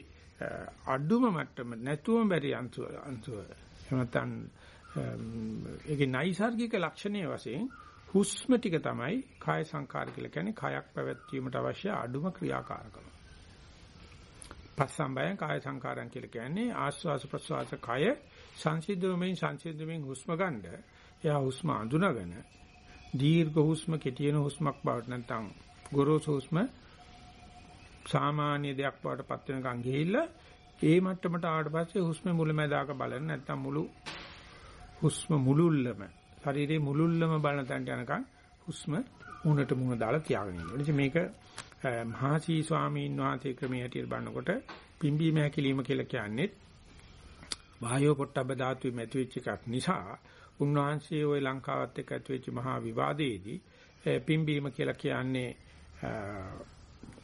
අඩුම මට්ටම නැතුවම බැරි අංශුව අංශුව එහෙම නැත්නම් ඒකේ නයිසાર્ගික ලක්ෂණය වශයෙන් හුස්ම ටික තමයි කාය සංකාර කියලා කියන්නේ කයක් පැවැත්වීමට අවශ්‍ය අඩුම ක්‍රියාකාරකම. පස්සම්බයං කාය සංකාරයන් කියලා කියන්නේ ආස්වාස ප්‍රස්වාස කය සංසිද්ධුමෙන් සංසිද්ධුමෙන් හුස්ම ගන්න. එයා හුස්ම අඳුනගෙන දීර්ඝ හුස්ම කෙටින හුස්මක් බවට නැත්නම් ගොරෝසු හුස්ම සාමාන්‍ය දෙයක් බවට පත් වෙනකන් ගිහිල්ලා ඒ මට්ටමට ආවට පස්සේ හුස්ම මුලැමැදාක බලන්න නැත්නම් මුළු හුස්ම මුලුල්ලම ශරීරයේ මුලුල්ලම බලන තැනට යනකම් හුස්ම මුණට මුණ දාලා තියාගෙන ඉන්න. එනිසා මේක මහසී ස්වාමීන් වහන්සේ ක්‍රමයේ හැටියට බලනකොට පිම්බීම හැකිලිම කියලා කියන්නේ වායෝ පොට්ටබ්බ ධාතුවේ මැතිවෙච්ච එකක් නිසා උන්වහන්සේ ওই ලංකාවත් එක්ක ඇතිවෙච්ච මහා විවාදයේදී පිම්බීම කියලා කියන්නේ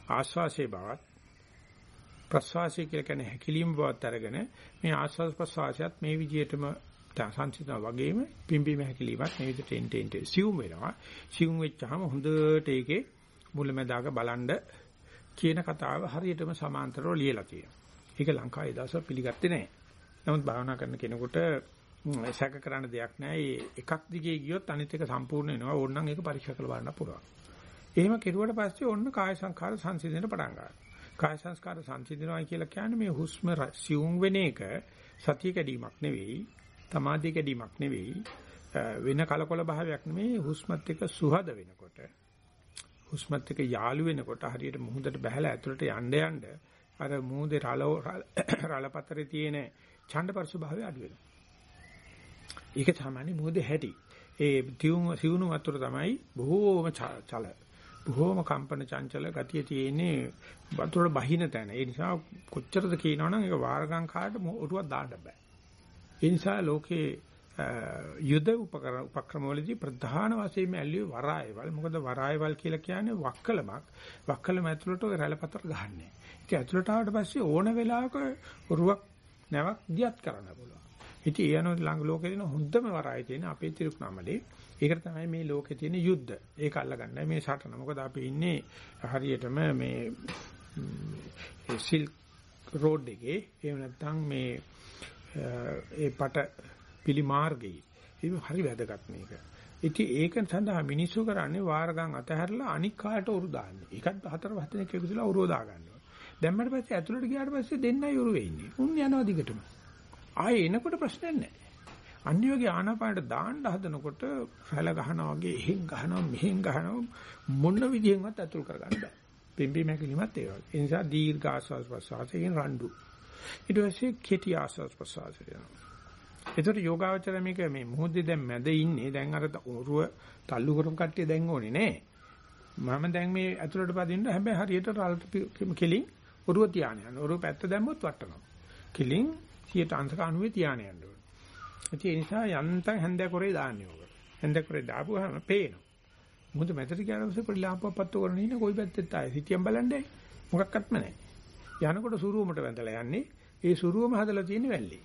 ආශ්වාසයේ බවත් ප්‍රශ්වාසය කියලා කියන්නේ හැකිලිම බවත් අරගෙන මේ ආශ්වාස ප්‍රශ්වාසයත් මේ විදිහටම සංසිඳන වගේම පිම්බීම හැකිලිමත් මේ විදිහට එන්ට එන්ට සිවුම් වෙනවා. සිවුම් වෙච්චාම හොඳට ඒකේ මුලැමැදාක බලන්න කියන කතාව හරියටම සමාන්තරව ලියලා තියෙනවා. ඒක ලංකාවේ දවසක් පිළිගත්තේ නැහැ. නමුත් භාවනා කරන කෙනෙකුට සැක කරන්න දෙයක් නැහැ. එකක් දිගේ ගියොත් අනිත් එක සම්පූර්ණ වෙනවා. ඕනනම් ඒක පරීක්ෂා කරලා බලන්න පුළුවන්. එහෙම කෙරුවට පස්සේ ඔන්න කාය සංඛාර සංසිඳෙන්න පටන් ගන්නවා. කාය සංස්කාර සංසිඳනවා කියලා කියන්නේ මේ හුස්ම සිවුම් වෙන එක සතිය කැඩීමක් නෙවෙයි, තමාදී කැඩීමක් නෙවෙයි, වෙන කලකොල භාවයක් නෙවෙයි හුස්මත් එක්ක සුහද වෙනකොට. හුස්මත් එක්ක යාළු වෙනකොට හරියට මුහුදට බහැලා ඇතුළට යන්න යන්න අර මුහුදේ රළ රළපතරේ තියෙන ඡණ්ඩපරසු භාවය අඩු වෙනවා. ඒක තමයි මුහුදේ හැටි. ඒ සිවුණු වතුර තමයි බොහෝම චල බොහෝම කම්පන චංචල ගතිය තියෙන්නේ වතුරට බහින තැන. ඒ නිසා කොච්චරද කියනවනම් ඒක වාරගම් කාට ඔරුවක් දාන්න බෑ. ඒ නිසා ලෝකේ යුද උපක්‍රම වලදී ප්‍රධාන වශයෙන්ම ඇල්ලුවේ වරායවල්. මොකද වරායවල් කියලා කියන්නේ වක්කලමක්. වක්කලම ඇතුළට ඔය රැළපතර ගහන්නේ. ඒක ඇතුළට ආවට පස්සේ ඕන වෙලාවක ඔරුවක් නැවක් දියත් කරන්න පුළුවන්. ඉතින් ඒ අනුව ළඟ ලෝකේ තියෙන හොඳම වරාය තියෙන අපේ තිරුක්නාමලේ. ඒකට තමයි මේ ලෝකේ තියෙන යුද්ධ. ඒක අල්ලගන්නයි මේ සටන. මොකද අපි ඉන්නේ හරියටම මේ සිල්ක් රෝඩ් එකේ එහෙම නැත්නම් මේ ඒ පට පිළි මාර්ගයේ. ඒක හරි වැදගත් මේක. ඉතින් ඒක සඳහා මිනිස්සු කරන්නේ වාරගම් අතහැරලා අනික් කාට උරු දාන්නේ. ඒකත් හතර පහ දෙනෙක් එකතුලා උරුව දා ගන්නවා. දැම්මට පස්සේ ඇතුළට ගියාට පස්සේ දෙන්නයි උරු වෙන්නේ. උන් යනවා දිගටම. ආයේ එනකොට ප්‍රශ්නයක් නැහැ. අන්‍යෝගේ ආනාපානට දාන්න හදනකොට රැළ ගහනවා වගේ එහෙන් ගහනවා මෙහෙන් ගහනවා මොන විදිහෙන්වත් අතුල් කරගන්න බෑ. පිම්බි මැකිලිමත් ඒ වගේ. ඒ නිසා දීර්ඝ ආස්වාස් ප්‍රසවාසයෙන් රණ්ඩු. ඊට පස්සේ කෙටි ආස්වාස් ප්‍රසවාසය යනවා. ඒතර යෝගාවචර මේක මේ මොහොතේ දැන් මැද ඉන්නේ දැන් අර ඔරුව තල්ලු කරපු කට්ටිය දැන් ඕනේ නෑ. මම දැන් මේ ඇතුළට පදින්න හැබැයි හරියට රල් කෙලින් ඔරුව තියාගෙන යනවා. ඔරුව පැත්ත දැම්මොත් වටනවා. කෙලින් 90 තියාගෙන යන්න ඕනේ. ඒ නිසා යන්තම් හැන්දෑ කරේ දාන්නේ ඕක. හැන්දෑ කරේ දාපුවාම පේනවා. මොකද මැදට ගියාම පස්සේ පොඩි ලාම්පුවක් පත්තු කරගෙන ඉන්න කොයි පැත්තෙත් ආයේ සිටියම් බලන්නේ මොකක්වත්ම නැහැ. යනකොට සුරුවමට වැඳලා යන්නේ. ඒ සුරුවම හදලා තියෙන්නේ වැල්ලේ.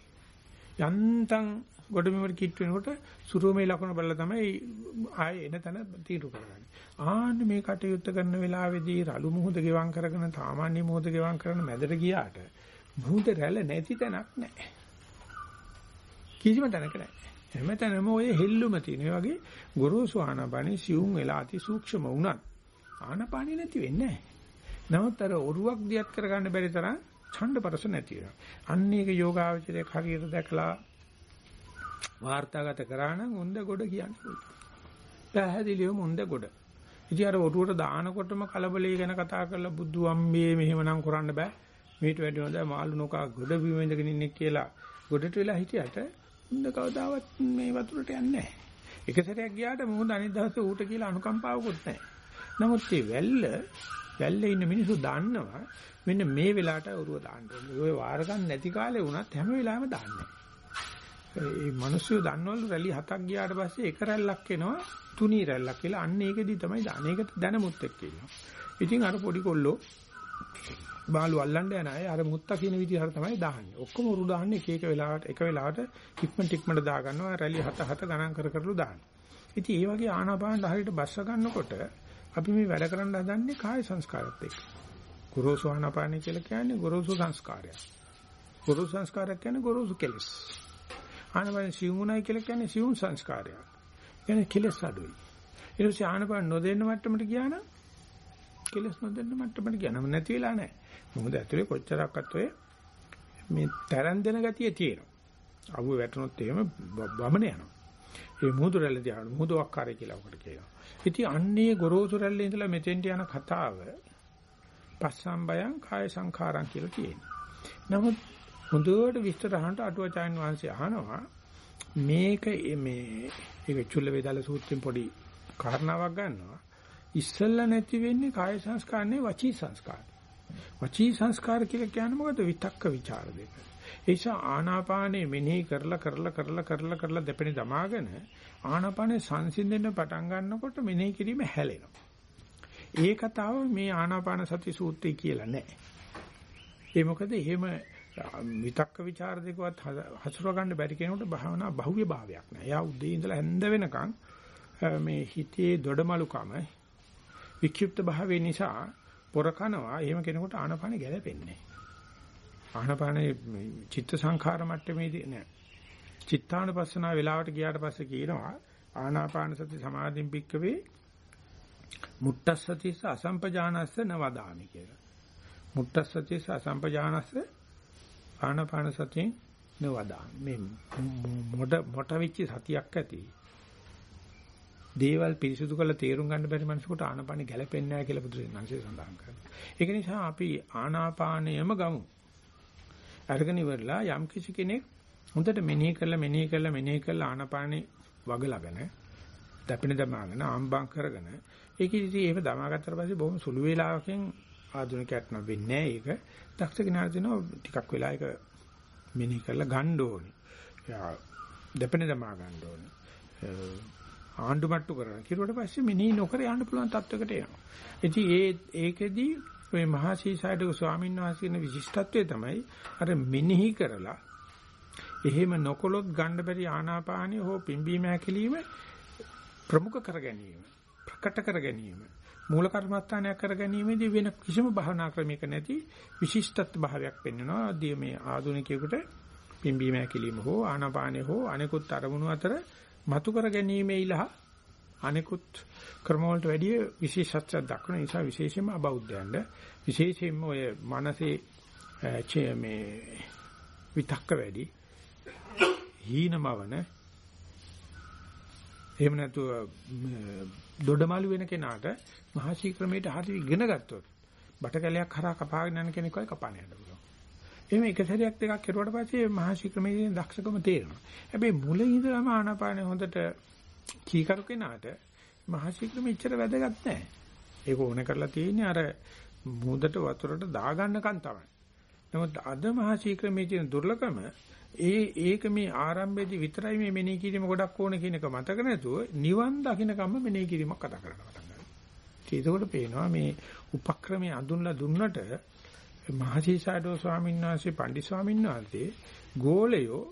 යන්තම් ගොඩබිමට කිට් වෙනකොට සුරුවමේ ලකුණ බලලා තමයි ආයේ එන තැන තීරු කරගන්නේ. ආන්න මේ කටයුත්ත කරන වෙලාවේදී රළු මුහුද ගෙවම් කරගෙන සාමාන්‍ය මුහුද ගෙවම් කරන මැදට ගියාට මුහුද රැළ නැති තැනක් නැහැ. කිසිම තැනක නැහැ. හැමතැනම ඔය හෙල්ලුම තියෙන. ඒ වගේ ගොරෝසු ආනපනේ සියුම් වෙලා අති සූක්ෂම වුණත් ආනපනේ නැති වෙන්නේ නැහැ. නමුත් අර ඔරුවක් දියත් කරගන්න බැරි තරම් ඡණ්ඩපරස නැති වෙනවා. අන්න ඒක යෝගාවචරයේ හරියට දැකලා වාර්තාගත කරා නම් උන්ද ගොඩ කියන්නේ. පැහැදිලිවම උන්ද ගොඩ. ඉතින් අර ඔරුවට දානකොටම කලබලේ ගැන කතා කරලා බුදු අම්බේ මෙහෙමනම් කරන්න බෑ. මේට වැඩි හොඳ මාළු නොකා ගොඩ බිම ඉඳගෙන ඉන්නේ කියලා ගොඩට වෙලා හිටියට උන්ද කවදාවත් මේ වතුරට යන්නේ නැහැ. එක සැරයක් ගියාට මොහොත අනිත් දවසේ ඌට කියලා අනුකම්පාවකුත් නැහැ. නමුත් මේ වැල්ල වැල්ලේ ඉන්න මිනිස්සු දන්නවා මෙන්න මේ වෙලාවට ඔරුව දාන්න ඕනේ. ඔය වාර ගන්න නැති කාලේ වුණත් හැම වෙලාවෙම දාන්නේ. ඒ මිනිස්සු දන්නවලු රැලි හතක් ගියාට පස්සේ එක රැල්ලක් එනවා තුනී රැල්ලක් කියලා අන්න ඒකෙදි තමයි දාන්නේ. ඒකට දැනමුත් එක්ක ඉන්නවා. ඉතින් අර පොඩි කොල්ලෝ බාලු අල්ලන්න යන අය අර මුත්තා කියන විදිහට තමයි දාන්නේ. ඔක්කොම උරු දාන්නේ එක එක වෙලාවට එක වෙලාවට ටික්මන් ටික්මන්ට දා ගන්නවා රැලි හත හත ගණන් කර කරලු දාන්නේ. ඉතින් ඒ වගේ ආනාපාන හරියට බස්ස ගන්නකොට අපි මේ වැඩ කරන්න හදන්නේ කාය සංස්කාරات එක්ක. ගොරෝසු ආනාපානයි කියලා කියන්නේ ගොරෝසු සංස්කාරයක්. ගොරෝසු සංස්කාරයක් කියන්නේ ගොරෝසු කෙලස්. ආනාපාන සිවුමුණයි කියලා කියන්නේ සිවුම් සංස්කාරයක්. කියන්නේ කෙලස් අඩුයි. ඊට පස්සේ ආනාපාන නොදෙන්න මට්ටමට ගියා නම් කෙලස් නොදෙන්න මට්ටමට ගියා නම් නැති වෙලා නැහැ. මොකද ඇතුලේ කොච්චරක්වත් ඔය මේ තරන් දෙන ගතිය තියෙනවා. අහුව වැටුනොත් එහෙම වමන යනවා. ඒ මුහුදු රැල්ල දිහා මුහුදු වක්කාරය කියලා ඔකට කියනවා. ඉතින් අන්නේ ගොරෝසු රැල්ලේ ඉඳලා මෙතෙන්ට යන කතාව පස්සම්බයං කාය සංඛාරං කියලා කියනවා. නමුත් හොඳට විස්තර අහනට අටුවචාන් වහන්සේ අහනවා මේක මේ ඒක චුල්ල වේදාල සූත්‍රයෙන් පොඩි කාරණාවක් ගන්නවා. ඉස්සල්ලා නැති වෙන්නේ කාය සංස්කාර නෙවෙයි වචී සංස්කාර. වචී සංස්කාර කියලා කියන්නේ මොකද? විතක්ක ਵਿਚාර දෙක. ඒ නිසා ආනාපානේ මෙනෙහි කරලා කරලා කරලා කරලා කරලා දෙපෙණි දමාගෙන ආනාපානේ සංසිඳෙන්න පටන් ගන්නකොට මෙනෙහි කිරීම හැලෙනවා. ඒ කතාව මේ ආනාපාන සති සූත්‍රය කියලා නැහැ. ඒ මොකද එහෙම විතක්ක ਵਿਚාර දෙකවත් හසුර ගන්න බැරි කෙනෙකුට භාවනා බහුවේ භාවයක් නැහැ. එයා උදේ ඉඳලා හැන්ද වෙනකන් මේ හිතේ දොඩමලුකම වික්ෂිප්ත භාවය නිසා පොර කනවා. එහෙම කෙනෙකුට ආනාපාන ගැලපෙන්නේ ආනාපානේ චිත්ත සංඛාර මට්ටමේදී නෑ. චිත්තානුපස්සනා වෙලාවට ගියාට පස්සේ කියනවා ආනාපාන සති සමාධින් පික්කවේ මුට්ටස්සතිස අසම්පජානස්ස නවදාමි කියලා. මුට්ටස්සතිස අසම්පජානස්ස ආනාපාන සතියෙන් නවදාමි. මේ මොඩ මොට වෙච්ච සතියක් ඇති. දේවල් පිරිසුදු කරලා තේරුම් ගන්න බැරි මිනිසෙකුට ආනාපානෙ ගැලපෙන්නේ නැහැ කියලා බුදුරජාණන්සේ සඳහන් කරනවා. ඒක නිසා අපි ආනාපානයම ගමු. අරගෙන ඉවරලා යම් කිසි කෙනෙක් හොඳට මෙනෙහි කරලා මෙනෙහි කරලා මෙනෙහි කරලා ආනාපානෙ වගලාගෙන දැපෙන දමාගෙන ආම්බම් කරගෙන ඒක ඉතින් ඒක දමාගත්තට පස්සේ බොහොම සුළු වේලාවකින් ආධුනිකයට නම් වෙන්නේ නැහැ ඒක. දක්ෂ කෙනාට දෙනවා ටිකක් වෙලා ඒක මෙනෙහි කරලා ගන්න ඕනේ. එයා දැපෙන දමා ගන්න ඕනේ. ආණ්ඩු මට්ටු කරනවා. කිරුවට පස්සේ මෙනෙහි නොකර යන්න පුළුවන් තත්වයකට එනවා. ඉතින් ඒ ඒකෙදී ඔය මහා සීසයිඩ් ස්වාමීන් වහන්සේ කියන විශිෂ්ටත්වය තමයි අර මෙනෙහි කරලා එහෙම නොකොලොත් ගන්න බැරි ආනාපානිය හෝ පිම්බීම හැකිලිම ප්‍රමුඛ කර ගැනීම ප්‍රකට කර ගැනීම මූල කර්මස්ථානයක් කර ගැනීමේදී වෙන කිසිම භාවනා ක්‍රමයක නැති විශිෂ්ටත්ව භාවයක් පෙන්වනවා. ආදී මේ ආධුනිකයෙකුට පිම්බීම හැකිලිම හෝ ආනාපානිය හෝ අනෙකුත් අරමුණු අතර මතු කර ගැනීමේ ඉලහ අනෙකුත් ක්‍රම වලට වැඩිය විශේෂත්වයක් දක්වන නිසා විශේෂයෙන්ම අබෞද්ධයන්ට විශේෂයෙන්ම ඔය මනසේ මේ විතක්ක වැඩි හීනමවන එහෙම නැතුව දොඩමලු වෙන කෙනාට මහසී ක්‍රමයට හරි ඉගෙන ගත්තොත් බට කැලයක් හරහා කපාගෙන යන කෙනෙක් වගේ කපාන යන්න පුළුවන්. එහෙම එක සැරයක් දෙකක් කරුවාට පස්සේ මහසී ක්‍රමයේ දක්ෂකම තේරෙනවා. හැබැයි මුල ඉඳලම ආනාපානෙ හොඳට කීකරු කෙනාට මහශීක්‍රම ඉච්චර වැදගත් නැහැ. ඒක ඕනේ කරලා තියෙන්නේ අර මුහුදට වතුරට දාගන්නකන් තමයි. නමුත් අද මහශීක්‍රමේ තියෙන දුර්ලභම ඒ ඒක මේ ආරම්භයේදී විතරයි මේ මෙනෙහි කිරීම ගොඩක් ඕනේ කියන එක මතක නැතුව නිවන් දකින්නකම්ම මෙනෙහි කිරීමක් කතා කරනවා පටන් ගන්නවා. ඒකකොට පේනවා මේ උපක්‍රමයේ අඳුන්ලා දුන්නට මහසීසාඩෝ ස්වාමීන් වහන්සේ පණ්ඩි ස්වාමීන් වහන්සේ ගෝලයෝ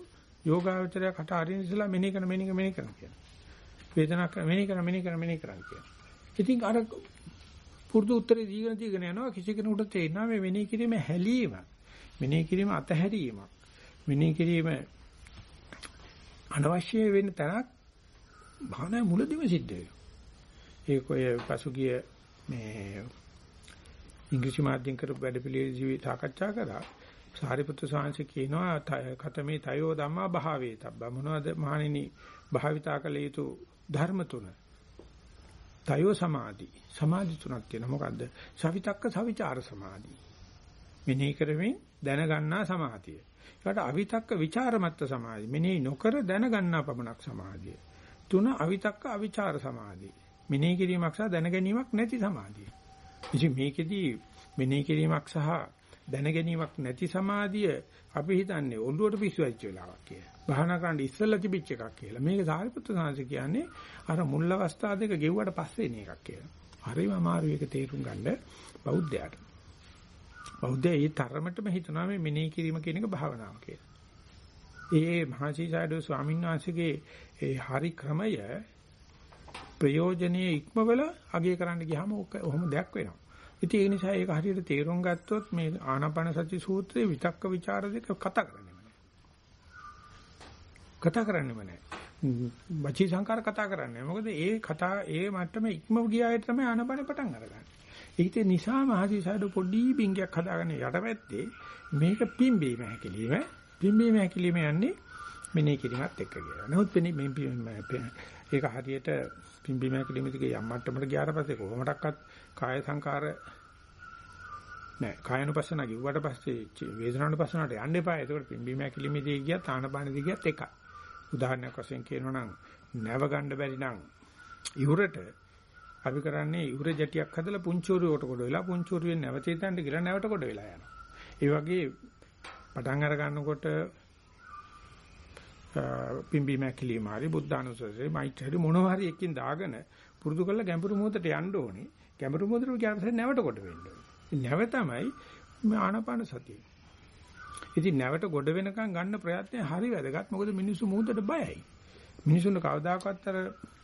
යෝගාවචරය කට අරින්න ඉස්සලා මෙනෙහි කරන මෙනෙහි මෙනෙහි කරන කියනවා. වේදනාවක් මෙනෙහි කරන මෙනෙහි කරන මෙනෙහි කරන කියනවා. ඉතින් අර පුරුදු උත්තරේ දීගෙන දීගෙන යනවා කිසි කෙනෙකුට තේරෙනවා මේ මෙනෙහි කිරීම හැලීම. මෙනෙහි කිරීම අතහැරීමක්. මෙනෙහි කිරීම අනවශ්‍ය වෙන තැනක් භාවනා මුලදීම සිද්ධ වෙනවා. ඒක ඔය පසුගිය මේ ඉංග්‍රීසි මාධ්‍යෙන් කරපු වැඩ පිළිවෙල සාකච්ඡා කරා. සාරිපුත්‍ර සාංශ කියනවා කතමේ තයෝ ධම්මා භාවේ තබ්බ මොනවද මහණෙනි භාවිතා කළ යුතු ධර්ම තුන. තයෝ සමාධි. සමාධි තුනක් තියෙනවා. මොකද්ද? සවිතක්ක සවිචාර සමාධි. මෙනෙහි කරමින් දැනගන්නා සමාධිය. ඊට අවිතක්ක ਵਿਚාරමත්ත සමාධි. මෙනෙහි නොකර දැනගන්නා පමණක් සමාධිය. තුන අවිතක්ක අවිචාර සමාධි. මෙනෙහි කිරීමක් සහ දැනගැනීමක් නැති සමාධිය. ඉතින් මේකෙදී මෙනෙහි කිරීමක් සහ දැනගැනීමක් නැති සමාධිය අපි හිතන්නේ ඔළුවට පිස්සු වෙච්ච වෙලාවක් කියලා. භාවනා කරන්න ඉස්සෙල්ලා තිබිච්ච එකක් කියලා. මේක සාරිපුත්‍ර සාංශ කියන්නේ අර මුල් අවස්ථා දෙක ගෙව්වට පස්සේ එන එකක් කියලා. හරිම අමාරු එක තේරුම් ගන්න බෞද්ධයාට. බෞද්ධය ඒ තරමටම හිතනවා මේ මෙනෙහි කිරීම කියන එක භාවනාව කියලා. ඒ මහසීසාරද ස්වාමීන් වහන්සේගේ ඒ හරි ක්‍රමය ප්‍රයෝජනීය ඉක්මවල අගය කරන්න ගියාම ඔහොම දෙයක් වෙනවා. ඉතින් ඒ නිසා ඒක හරියට තේරුම් ගත්තොත් මේ ආනාපාන සති සූත්‍රයේ විතක්ක ਵਿਚාර දෙක කතා කරන්නේම නැහැ. කතා කරන්නේම නැහැ. වචී සංකාර කතා කරන්නේ. මොකද ඒ කතා ඒ මට්ටමේ ඉක්මව ගියාට තමයි ආනාපාන පටන් අරගන්නේ. ඒක නිසා මහසීසාරද පොඩි බින්ගයක් හදාගන්න යටපැත්තේ මේක පිම්බීම හැකිලිම පිම්බීම හැකිලිම යන්නේ මෙනේ කිරීමත් එක්ක කියලා. නමුත් මේ ඒක හරියට පිම්බීම හැකිලිම දිගේ යම් මට්ටමකට ගියාට පස්සේ කොහොමඩක්වත් කාය සංකාර නෑ කායනුපස්සන කිව්වට පස්සේ වේදනානුපස්සනට යන්න එපා. ඒකට පිම්බීම හැකිලිම දිගේ ගියත් ආනපාන දිගේ ගියත් එකයි. උදාහරණයක් වශයෙන් කියනවා නම් නැව ගන්න බැරි නම් ඉහුරට අපි කරන්නේ ඉහුර ජටියක් හදලා පුංචෝරුවට කොට වෙලා පුංචෝරුවෙන් නැවතේ තැන්න කියලා නැවට කොට වෙලා යනවා. ඒ වගේ පටන් අර ගන්නකොට පිම්බීම ඇකිලිම හරි බුද්ධානුසසෙ මෛත්‍රී මොනවා හරි එකකින් දාගෙන පුරුදු කරලා ගැඹුරු මොහොතට යන්න ඕනේ. ගැඹුරු මොහොතට ගියාට පස්සේ නැවට කොට වෙන්න ඕනේ. නැව තමයි මේ ආනාපාන සතිය. ඉතින් නැවට ගොඩ වෙනකන් ගන්න ප්‍රයත්නය හරි වැදගත්. මොකද මිනිස්සු මොහොතට බයයි. මිනිසුන්ට කවදාකවත් අර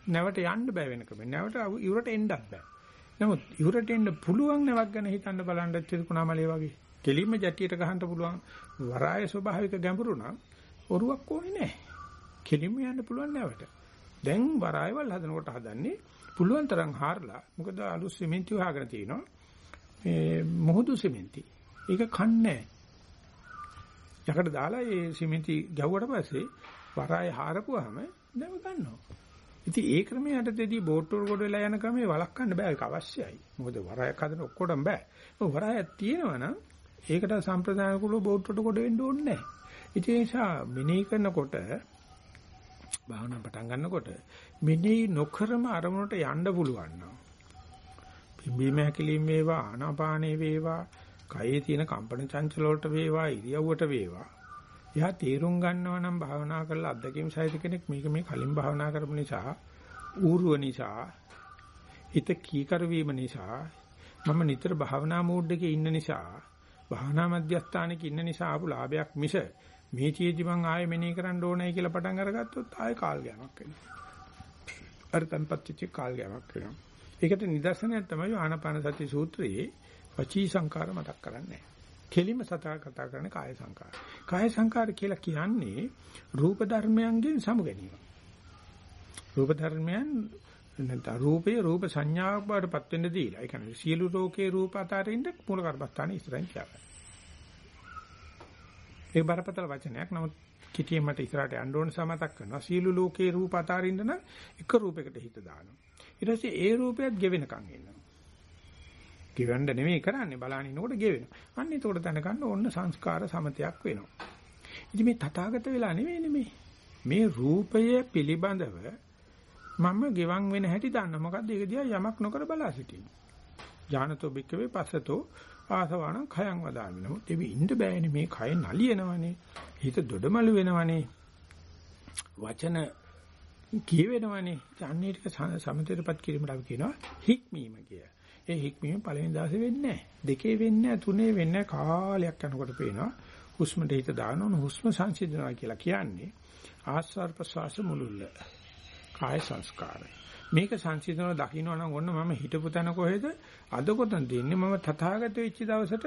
නැවට යන්න බෑ වෙනකම. නැවට ඉවරට එන්නත් බෑ. නමුත් ඉවරට එන්න පුළුවන් නැවක් ගැන හිතන්න බලන්න තිරුකුණාමලේ වගේ. කෙලින්ම ජැටියට ගහන්න පුළුවන් වරාය ස්වභාවික ගැඹුරු නම් ඔරුවක් ඕනේ නැහැ. කෙලින්ම යන්න පුළුවන් නැවට. දැන් වරායවල් හදනකොට හදන්නේ පුළුවන් තරම් හාරලා. මොකද අලුත් සිමෙන්ති වහගෙන තියෙනවා. මේ මොහොදු සිමෙන්ති. ඒක කන්නේ යකට දාලා ඒ සිමෙන්ති ගැව්වට පස්සේ වරාය හාරපුවාම දැව ගන්නවා. ඉතින් ඒ ක්‍රමයේ යටතේදී බෝට්ටුවර කොට වෙලා යන ක්‍රමේ වළක්වන්න බෑ ඒක අවශ්‍යයි. මොකද වරායක් හදන ඔක්කොටම බෑ. වරායක් තියෙනවා නම් ඒකට සම්ප්‍රදාන කුල බෝට්ටුවට කොට වෙන්න ඕනේ නැහැ. ඉතින් ඒ නිසා මෙනෙහි කරනකොට භාවනා පටන් ගන්නකොට මෙනෙහි නොකරම අරමුණට යන්න පුළුවන් නම් පිම්බීම හැකිලිම වේවා ආනාපානේ වේවා කයේ තියෙන කම්පන චංචල වලට වේවා ඉරියව්වට වේවා. එයා තේරුම් ගන්නවා නම් භාවනා කරලා අත්දැකීම් සහිත කෙනෙක් මේක මේ කලින් භාවනා කරපු නිසා ඌරුව නිසා හිත කීකර වීම නිසා මම නිතර භාවනා මූඩ් එකේ ඉන්න නිසා භාවනා මධ්‍යස්ථානයේ ඉන්න නිසා ආපු ලාභයක් මිස මේ චේති මං ආයෙ මෙනෙහි කරන්න ඕනයි කියලා පටන් අරගත්තොත් ආයෙ කාල් ගෑමක් වෙනවා. අර තන්පත්‍චි කාල් ගෑමක් වෙනවා. ඒකට නිදර්ශනයක් තමයි ආනාපාන සති සූත්‍රයේ වචී සංකාර මතක් කරන්නේ. කෙලිම සතා කතා කරන කාය සංකාර. කාය සංකාර කියලා කියන්නේ රූප ධර්මයන්ගෙන් සමු ගැනීම. රූප ධර්මයන් නැත්නම් රූපේ රූප සංඥාවක් බවට පත් වෙන්න දීලා. ඒ කියන්නේ සියලු ලෝකේ රූප අතරින්ද මූල කර්මස්ථානේ ඉස්සරහින් කියලා. ඒක බරපතල වචනයක්. නමුත් කිටියෙන් මට ඉස්සරහට යන්න ඕන සමතක් කරනවා. සියලු ලෝකේ රූප අතරින්ද නම් එක රූපයකට හිත දානවා. ඊට පස්සේ ඒ රූපයත් ගෙවෙනකන් ඉන්නවා. ගෙවන්න නෙමෙයි කරන්නේ බලන්න ඉන්නකොට ගෙවෙනවා. අන්න ඒකට දැනගන්න ඕන්න සංස්කාර සමතයක් වෙනවා. ඉතින් මේ තථාගත වෙලා නෙමෙයි නෙමෙයි. මේ රූපය පිළිබඳව මම ගෙවන් වෙන හැටි දන්න. මොකද්ද ඒක දිහා යමක් නොකර බලා සිටින්න. ඥානතෝ බික්කවේ පස්සතෝ ආසවණ khයන් වදාමි. නමුත් එවි ඉන්න බෑනේ මේ khය නලියනවනේ. හිත දොඩමළු වෙනවනේ. වචන කියවෙනවනේ. අන්නේ ටික සමතේටපත් කිරීමට අපි කියනවා හික්මීම කියලා. ඒ හික්මීම පළවෙනි දවසේ වෙන්නේ නැහැ. දෙකේ වෙන්නේ නැහැ, තුනේ වෙන්නේ කාලයක් යනකොට පේනවා. හුස්මට හිත දානවන හුස්ම සංසිඳනවා කියලා කියන්නේ ආස්වාද ප්‍රසවාස මුලුල්ල. කාය සංස්කාරය. මේක සංසිඳන දකින්න නම් ඔන්න මම හිතපු තැන කොහෙද? අද කොතනද ඉන්නේ? මම තථාගත වෙච්ච දවසට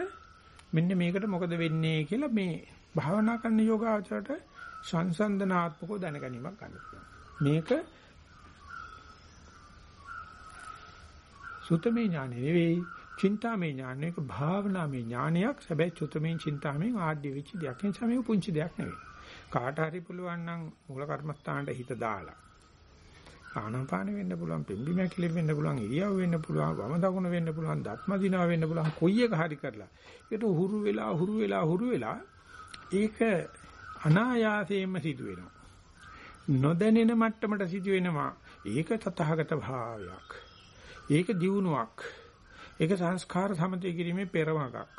මෙන්න මේකට මොකද වෙන්නේ කියලා මේ භාවනා කරන යෝගාචරයට සංසන්දනාත්මකව දැනගැනීමක් ගන්න මේක සුතමේ ඥානෙ නෙවෙයි, චින්තාමේ ඥානෙක භාවනාමේ ඥානයක්. හැබැයි සුතමේ චින්තාමේ ආඩ්‍ය වෙච්ච දෙයක්. ඒ නිසා මේක පුංචි දෙයක් නෙවෙයි. කාට හරි පුළුවන් නම් මූල කර්මස්ථානට හිත දාලා ආනාපාන වෙන්න පුළුවන්, පිම්බි මැකිලි වෙන්න පුළුවන්, ඉරියව් වෙන්න පුළුවන්, වම දකුණ වෙන්න පුළුවන්, දත්ම දිනවා වෙන්න පුළුවන්, කොයි එක හරි කරලා. ඒකට හුරු වෙලා, හුරු වෙලා, හුරු වෙලා ඒක අනායාසයෙන්ම සිදු වෙනවා. නොදැනෙන මට්ටමට සිදු වෙනවා. ඒක තථාගත භාවයක්. ඒක දියුණුවක්. ඒක සංස්කාර සමතය කිරීමේ පෙරමගක්.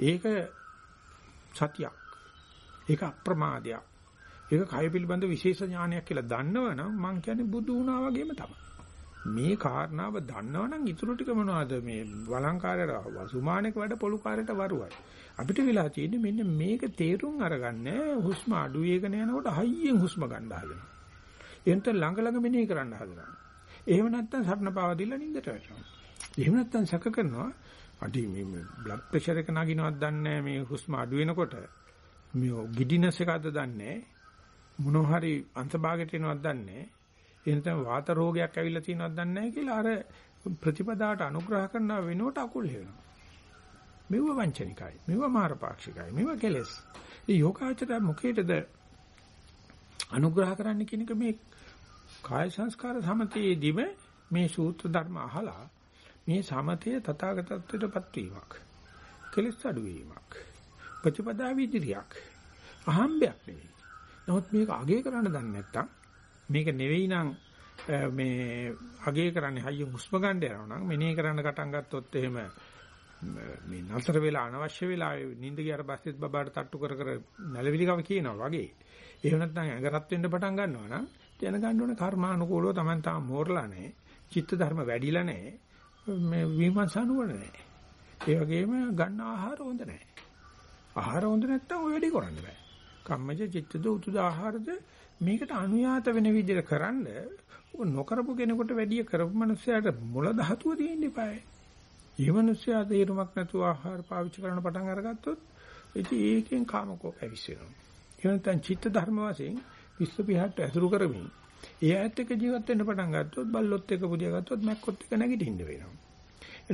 ඒක සතියක්. ඒක අප්‍රමාදයක්. ඒක කය පිළිබඳ විශේෂ ඥානයක් කියලා දන්නවනම් මං කියන්නේ බුදු වුණා වගේම තමයි. මේ කාරණාව දන්නවනම් ඊටු ටික මොනවද මේ වළංකාරයට වසුමානක වැඩ පොළු කාරයට වරුවයි. අපිට වෙලා තියෙන්නේ මෙන්න මේක තේරුම් අරගන්න හුස්ම අඩු වේගන යනකොට හයියෙන් හුස්ම ගන්න හදනවා. එන්ට ළඟ ළඟ මෙනෙහි කරන්න හදනවා. එහෙම නැත්නම් සරණ පාව දීලා නින්දට වැටෙනවා. එහෙම නැත්නම් සැක කරනවා අඩි මේ බ්ලඩ් ප්‍රෙෂර් එක නගිනවත් දන්නේ මේ හුස්ම අඩු වෙනකොට මේ ගිඩිනස් එකක්ද දන්නේ මොන හරි අන්තභාගයට එනවත් දන්නේ එහෙනම් වාත රෝගයක් ඇවිල්ලා තියෙනවද දන්නේ නැහැ කියලා අර ප්‍රතිපදාවට අනුග්‍රහ කරන වෙනුවට අකුල් හේනවා. මෙව වංචනිකයි. මෙව මාරපාක්ෂිකයි. මෙව කෙලස්. මේ යෝගාචර මොකේද අනුග්‍රහ කරන්න කියන එක මේ කාය සංස්කාර සමතේදීම මේ සූත්‍ර ධර්ම අහලා මේ සමතේ තථාගතත්වයටපත් වීමක්. කෙලස් අඩු වීමක්. ප්‍රතිපදා විදිරියක්. අහම්බයක් නෙවෙයි. නමුත් මේක අගය කරන්න දන්නේ නැත්තම් මේක නෙවෙයි නම් මේ අගය කරන්නේ හයිය හුස්ම ගන්න යනවා නම් මෙනේ කරන්න පටන් ගත්තොත් එහෙම මේ නතර වෙලා අනවශ්‍ය වෙලා නිින්ද ගියාට පස්සෙත් බබාට තට්ටු කර කර නැලවිලිකම කියනවා වගේ. එහෙම නැත්නම් ඇඟ රත් වෙන්න පටන් ගන්නවා නම් දැනගන්න ඕනේ කර්මානුකූලව Taman තාම මෝරලා නැහැ. චිත්ත ධර්ම වැඩිලා නැහැ. මේ විමර්ශන නුවණ නැහැ. ඒ වගේම ගන්න ආහාර හොඳ නැහැ. ආහාර හොඳ නැත්නම් ඔය වැඩි කරන්න බෑ. කම්මජ චිත්තද උතුද ආහාරද මේකට අනුයාත වෙන විදිහට කරන්න නොකරපු කෙනෙකුට වැඩි කරපු මනුස්සයාට මුල ධාතුව තියෙන්න eBay. ඒ මනුස්සයා තේරුමක් නැතුව ආහාර පාවිච්චි කරන පටන් අරගත්තොත් ඉතින් ඒකෙන් කාමකෝප ඇවිස්සෙනවා. ඒ වෙනතන් චිත්ත ධර්ම වශයෙන් විශ්ව පිහට ඇසුරු කරමින් ඒ ඇත්ත එක ජීවත් වෙන්න පටන් ගත්තොත් බල්ලොත් එක පුදිය ගත්තොත් මැක්කොත් එක නැගිටින්න වෙනවා.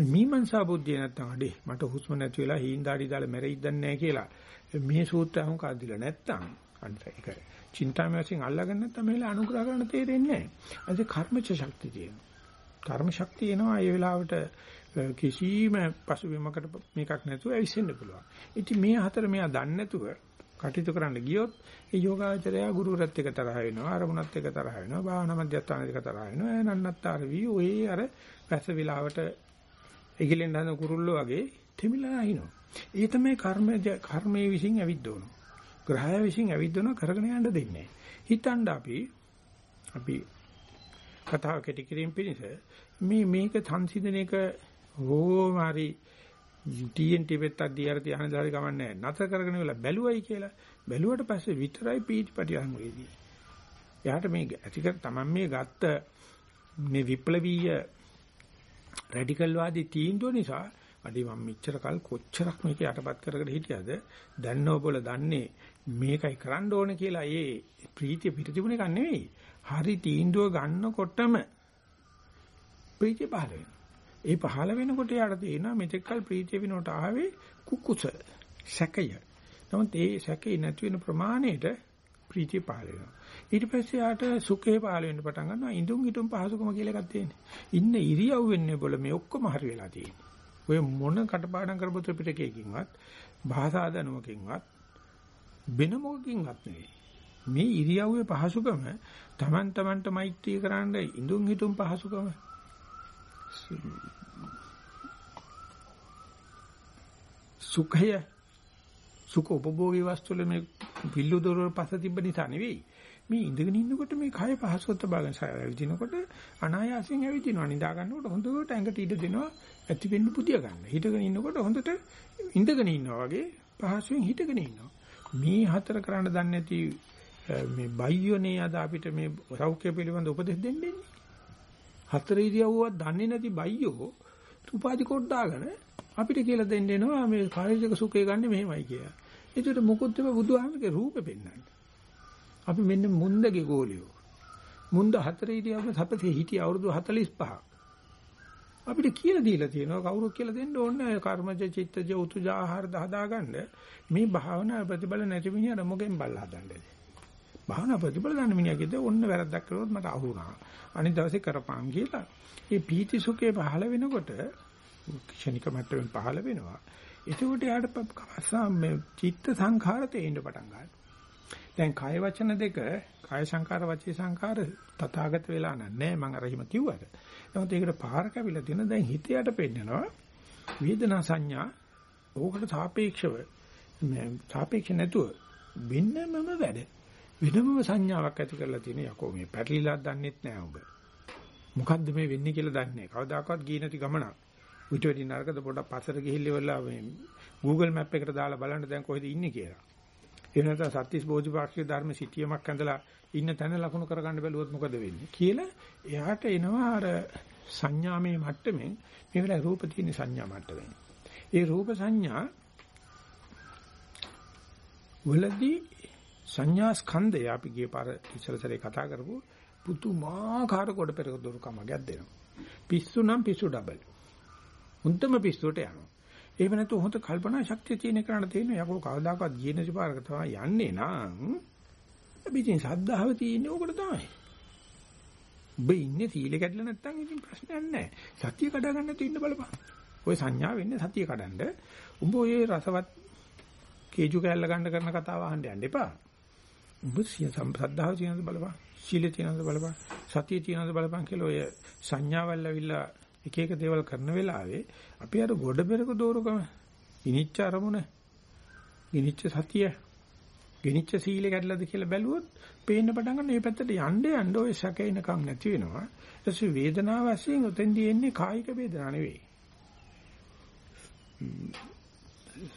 මීමන්සා බුද්ධිය නැත්තම් අඩේ මට හුස්ම නැති වෙලා හීන් දාඩි දාලා මැරෙයිද නැහැ කියලා මේ සූත්‍රය අහුන් කාදිලා නැත්තම් අන්න ඒක චින්තාමය වශයෙන් අල්ලගන්න නැත්නම් මෙහෙලා අනුග්‍රහ කරන්න තේරෙන්නේ නැහැ. අද කර්මච ශක්තිය තියෙනවා. කර්ම ශක්තිය එනවා ඒ වෙලාවට කිසිම පසුබිමකට මේකක් නැතුව ඇවිස්සෙන්න පුළුවන්. ඉතින් මේ හතර මෙයා දන්නේ නැතුව කටයුතු කරන්න ගියොත් ඒ යෝගාචරය ගුරුවරත් එක්ක තරහ වෙනවා අරමුණත් එක්ක තරහ වෙනවා භාවනා මධ්‍යස්ථාන එක්ක තරහ වෙනවා නන්නත්තර වී ඔය අර පැස විලාවට එගිලෙන් හදන කුරුල්ලෝ වගේ තෙමිලා අහිනවා. ඒ තමයි කර්ම කර්මයේ විසින් ඇවිද්දෝනවා. ග්‍රහය විසින් ඇවිද්දනවා කරගෙන යන්න දෙන්නේ හිතන්න අපි අපි කතා කෙටි කිරීම පිණිස මේ මේක සංසිඳනයක ඕමාරි TNT වෙත් අධ්‍යයන ධ්‍යාන දාරි ගමන්නේ නැතර කරගෙන ඉවලා බැලුවයි කියලා බැලුවට පස්සේ විතරයි පීටිපටි අහුවේදී. එයාට මේ ඇතික තමයි මේ ගත්ත මේ විප්ලවීය රැඩිකල් වාදී තීන්දුව නිසා අඩි මම මෙච්චර කල් කොච්චරක් මේක යටපත් කරගෙන හිටියද දැන් ඕගොල්ල දන්නේ මේකයි කරන්න ඕනේ කියලා ඒ ප්‍රීතිය පිට තිබුණ එකක් නෙවෙයි. හරි තීන්දුව ගන්නකොටම ප්‍රීතිය පහළ වෙනවා. ඒ පහළ වෙනකොට යාට තේරෙනවා මෙතෙක්කල් ප්‍රීතිය වෙනකොට ආවේ කුකුස සැකය. නමුත් ඒ සැකේ නැති වෙන ප්‍රමාණයට ප්‍රීතිය පහළ වෙනවා. ඊට පස්සේ යාට සුඛේ පහළ වෙන්න පටන් ගන්නවා. ඉඳුන් හිටුන් පහසුකම කියලා එකක් තියෙනවා. ඉන්න ඉරියව් වෙන්නේ බොල මේ ඔක්කොම හරි වෙලා තියෙන්නේ. ඔය මොන කටපාඩම් කරපු ත්‍රිපිටකයකින්වත් භාෂා දැනුමකින්වත් වෙන මොකකින්වත් නෙවෙයි. මේ ඉරියව්වේ පහසුකම Taman tamanට මෛත්‍රී කරන්න ඉඳුන් හිටුන් පහසුකම සුඛය සුඛ උපභෝගී වස්තු වල මේ පිල්ලු දොර පස තිබ්බ නිසා නෙවෙයි. මේ ඉඳගෙන ඉන්නකොට මේ කය පහසුවත් බලන සාවිදිනකොට අනායාසයෙන් ඇවිදිනවා. නිදා ගන්නකොට හොඳට ඇඟට ඉඩ දෙනවා. ඇති වෙන්න පුතිය ගන්න. හිටගෙන ඉන්නකොට හොඳට ඉඳගෙන ඉන්නවා වගේ පහසුවෙන් හිටගෙන ඉන්නවා. මේ හතර කරන්න දන්නේ නැති මේ බයියෝනේ අද අපිට මේ සෞඛ්‍ය පිළිබඳ උපදෙස් දෙන්නේ. හතර ඉරියව්වක් දන්නේ නැති බයියෝ උපාධි කොට්ටාගෙන අපිට කියලා දෙන්න එනවා මේ කායික සුඛය ගන්න මෙහෙමයි කියලා. ඒකට මොකොත් මේ බුදුහාමගේ රූපෙ පෙන්වන්නේ. අපි මෙන්න මුන්දගේ ගෝලියෝ. මුන්ද හතර ඉරියව්ව සපතේ හිටිය අවුරුදු 45ක්. අපිට කියලා දීලා තියෙනවා කවුරුත් කියලා දෙන්න ඕනේ කර්මජ චිත්තජ උතුජ ආහාර හදාගන්න. මේ භාවනා ප්‍රතිබල නැති මිනිහට මොකෙන් බල්ලා හදන්නේ. භාවනා ප්‍රතිබල ගන්න මිනිහගෙද ඔන්න වැරද්දක් කළොත් මට අහු වුණා. අනිත් දවසේ කරපම් කියලා. මේ පීති සුඛේ පහළ වෙනකොට ක්ෂණික මට්ටමින් පහළ වෙනවා. එතකොට යාට මේ චිත්ත සංඛාර තේින්න පටන් ගන්නවා. දැන් කාය වචන දෙක කාය සංඛාර වචී සංඛාර තථාගත වෙලා නැහැ මම අර හිම කිව්වට නමුත් ඒකට පාර කැවිලා තියෙන දැන් හිතයට පෙන්නනවා වේදනා සංඥා ඕකට සාපේක්ෂව සාපේක්ෂ නැතුව වෙනමම වැඩ වෙනමම සංඥාවක් ඇති කරලා තියෙන යකෝ මේ පැටලිලා දන්නෙත් නෑ ඔබ මොකද්ද මේ වෙන්නේ කියලා දන්නේ නැහැ. කවදාකවත් ගියේ නැති ගමනක්. ඊට වැඩි නරකද පොඩක් පස්සට ගිහිල්ලා මේ Google Map එකට දාලා බලන්න දැන් කොහෙද ඉන්නේ කියලා. ඒ නැත්නම් සත්‍තිස් බෝධිපාක්ෂික ධර්ම සිටියමක් ඇඳලා ඉන්න තැන ලකුණු කරගන්න බැලුවොත් මොකද වෙන්නේ කියලා එයාට එනවා අර සංඥාමේ මට්ටමින් මේ වෙලාවේ රූප තියෙන සංඥා මට්ටමින්. ඒ රූප සංඥා වලදී සංඥා ස්කන්ධය අපි ගිය පාර ඉස්සරසරේ කතා කරපු පුතුමාකාර කොට පෙරක දුරුකමක් දෙනවා. පිස්සු නම් පිස්සු ඩබල්. උන්ටම පිස්සුවට යනවා. එහෙම නැතු හොත කල්පනා ශක්තිය තියෙන කරණ තියෙන යකෝ කවදාකවත් ගියේ නැති පාරක තමයි යන්නේ නම් ඉතින් සද්ධාව තියෙන්නේ ඕකට තමයි. ඔබ ඉන්නේ සීල කැඩලා නැත්තම් ඉතින් ප්‍රශ්නයක් නැහැ. සතිය කඩා ගන්න නැතු ඉන්න බලපන්. ඔය සංඥා වෙන්නේ සතිය කඩන්න. උඹ ඔය රසවත් කේජු කැල්ල ගන්න කරන කතාව අහන්න යන්න එපා. උඹ සිය සම්ප්‍රදාව තියෙනවද බලපන්. සීල තියෙනවද බලපන්. සතිය තියෙනවද බලපන් කියලා ඔය සංඥාවල් ඇවිල්ලා එක එක දේවල් කරන වෙලාවේ අපි අර ගොඩ බෙරක දෝරකම. ගිනිච්ච අරමුණ ගිනිච්ච සතිය ගිනිච්ච සීලෙ කැඩලාද කියලා බැලුවොත් පේන්න පටන් ගන්න මේ පැත්තට යන්න යන්න ඔය සැකේනකම් නැති වෙනවා. ඊට පස්සේ වේදනාව වශයෙන් උතෙන්දී එන්නේ කායික වේදනාව නෙවෙයි.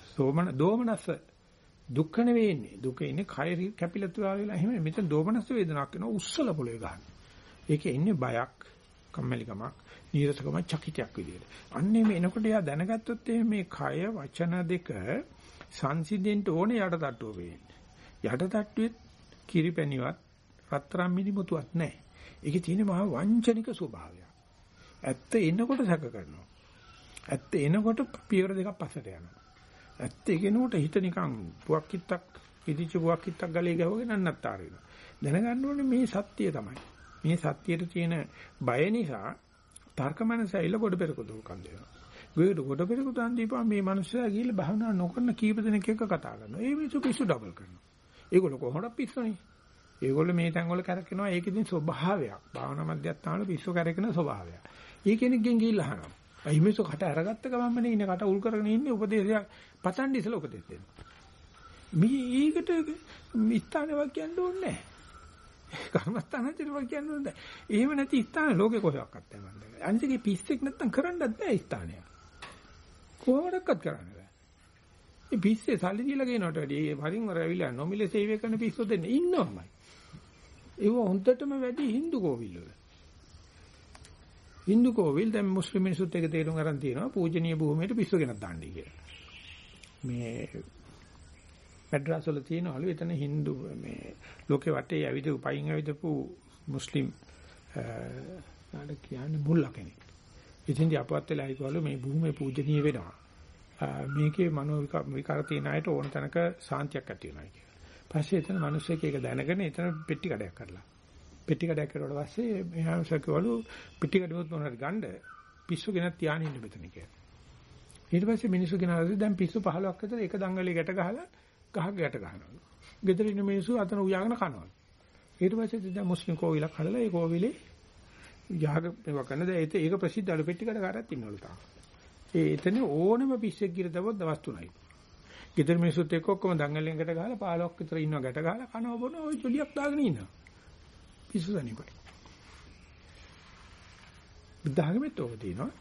සෝමන දෝමනස දුක්ඛ නෙවෙන්නේ දුක ඉන්නේ කය කැපිලතු වෙලා එහෙම මෙතන දෝමනස වේදනාවක් වෙනවා. උස්සල පොළවේ ගන්න. ඒකේ ඉන්නේ බයක් කම්මැලිකමක්. නීරසකම චකිතයක් විදියට. අන්නේ මේ එනකොට එයා දැනගත්තොත් මේ කය වචන දෙක සංසිඳෙන්න ඕනේ යට තට්ටුව වෙන්නේ. යට තට්ටුවේ කිරිපැණිවත් රත්තරන් මිනිමුතුවක් නැහැ. ඒකේ තියෙන මහා වංචනික ස්වභාවය. ඇත්ත එනකොට සැක කරනවා. ඇත්ත එනකොට පියවර දෙකක් පස්සට යනවා. ඇත්ත එගෙනකොට හිත නිකන් පුවක් කිත්තක් ඉදිච්ච පුවක් කිත්තක් ගලේ ගහවගෙන නන්නත්තර වෙනවා. දැනගන්න ඕනේ මේ සත්‍යය තමයි. මේ සත්‍යයට තියෙන බය නිසා තර්ක මනස ඇවිල්ලා කොට පෙරක දුකම් දෙනවා. ගොඩ කොට පෙරක දුන් දීපා මේ මිනිස්සයා ගිහිල්ලා භාවනා නොකරන කීප දෙනෙක් එක්ක කතා කරනවා. ඒ මිනිස්සු පිස්සු ඩබල් කරනවා. ඒගොල්ලෝ කොහොමද පිස්සුනේ? ඒගොල්ලෝ මේ තැන් වල කරකිනවා. ඒක ඉතින් ස්වභාවයක්. භාවනා මධ්‍යස්ථාන පිස්සු කරකින ස්වභාවයක්. ඒ කෙනෙක්ගෙන් ගිහිල්ලා අහනවා. අයි මිනිස්සු කට අරගත්ත ගමන්ම ඉන්නේ කට උල් කරගෙන ඉන්නේ උපදේශයක් පතන් ඉස්සලා උපදේශ දෙනවා. මේ ඊකට ස්ථානයක් කියන්න ඕනේ නැහැ. කර්මස්ථානචිරව කියන්නේ නැහැ. එහෙම නැති ස්ථාන ලෝකේ කොහෙවත් නැහැ. අනිතිගේ පිස්සෙක් නැත්තම් කරන්නත් බෑ ස්ථානය. කොහොමඩක්වත් කරන්න බෑ. මේ පිස්සේ සල්ලි දීලා ගේනවට වැඩිය ඒ වරින් වර ඇවිල්ලා නොමිලේ සේවය කරන පිස්සු දෙන්න ඉන්නවමයි. ඒව හොන්දටම වැඩි Hindu කෝවිල් වල. Hindu කෝවිල් දැන් මුස්ලිම් මිනිස්සුත් එක තේරුම් ගන්න තියෙනවා පූජනීය භූමියට පිස්සු ගෙනත් දාන්නයි කියලා. මේ මැඩ්‍රාස් වල තියෙනවලු එතන Hindu මේ ලෝකේ වටේ ඇවිදපු පයින් ඇවිදපු මුස්ලිම් ආඩ කියන්නේ මුල්ලා කෙනෙක්. ඉතින්දී අපවත් වෙලා හිටවලු මේ භූමිය පූජනීය වෙනවා. මේකේ මනෝ විකාර තියෙන අයට ඕන තැනක සාන්තියක් ඇති වෙනවා කියලා. පස්සේ එතන මිනිස්සෙක් ඒක දැනගෙන එතන පෙට්ටි කඩයක් කරලා. පෙට්ටි කඩයක් කරුවාට පස්සේ මෙහා සකවලු පෙට්ටි කඩුවත් මොනවාරි ගන්න පිස්සු ගෙනත් තියාගෙන ඉන්න මෙතන කියලා. ඊට පස්සේ මිනිස්සු ගෙනාලා දැන් පිස්සු 15ක් විතර එක දංගලේ ගැට ගහලා ගහක් ගැට ගන්නවා. ගෙදර ඉන්න මිනිස්සු අතන උයාගෙන කනවා. ඊට පස්සේ දැන් මුස්ලිම් කෝවිලක් හදලා ඒ කෝවිලේ යහක මේවා කරන දැන් ඒක ප්‍රසිද්ධ අලු පෙට්ටිකට කාරයක් ඉන්නවලු තාම. ඒ එතන ඕනෙම පිස්සෙක් ගිර දවස් දවස් තුනයි. ගෙදර මිනිස්සුත් එක්ක ඔක්කොම දංගලෙන්කට ගහලා 15ක් විතර ඉන්නවා ගැට ගහලා කනවා බොන ওই ජොලියක් දාගෙන ඉන්නවා. පිස්සු දනිපට. බුද්ධාගමෙත් ඕක තියෙනවා.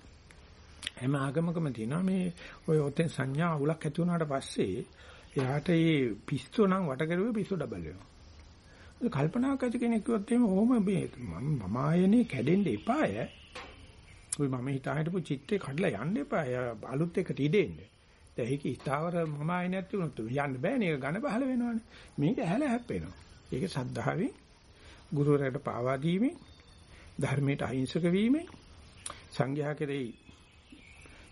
හැම ආගමකම තියෙනවා මේ ඔය ඔතෙන් සංඥා අවුලක් ඇති වුණාට පස්සේ එයාට මේ පිස්සු නම් වට කරුවේ පිස්සු ඩබල් වෙනවා. කල්පනාවක් ඇති කෙනෙක් කිව්වොත් එහෙම ඕම මේ මම ආයනේ කැඩෙන්න එපාය. ඔය මම හිතා හිටපු චිත්තේ කඩලා යන්න එපාය. අලුත් එකට ඉදෙන්න. දැන් ඒක ස්ථාවර මම ආයනේ නැති වුණොත් යන්න බෑනේ. ඒක ඝන පහල වෙනවනේ. මේක ඇහැල හැප්පෙනවා. ඒක සද්ධාවේ ගුරුවරයාට පාවා දීමෙන් ධර්මයට අහිංසක වීමෙන් සංඝයා කෙරෙහි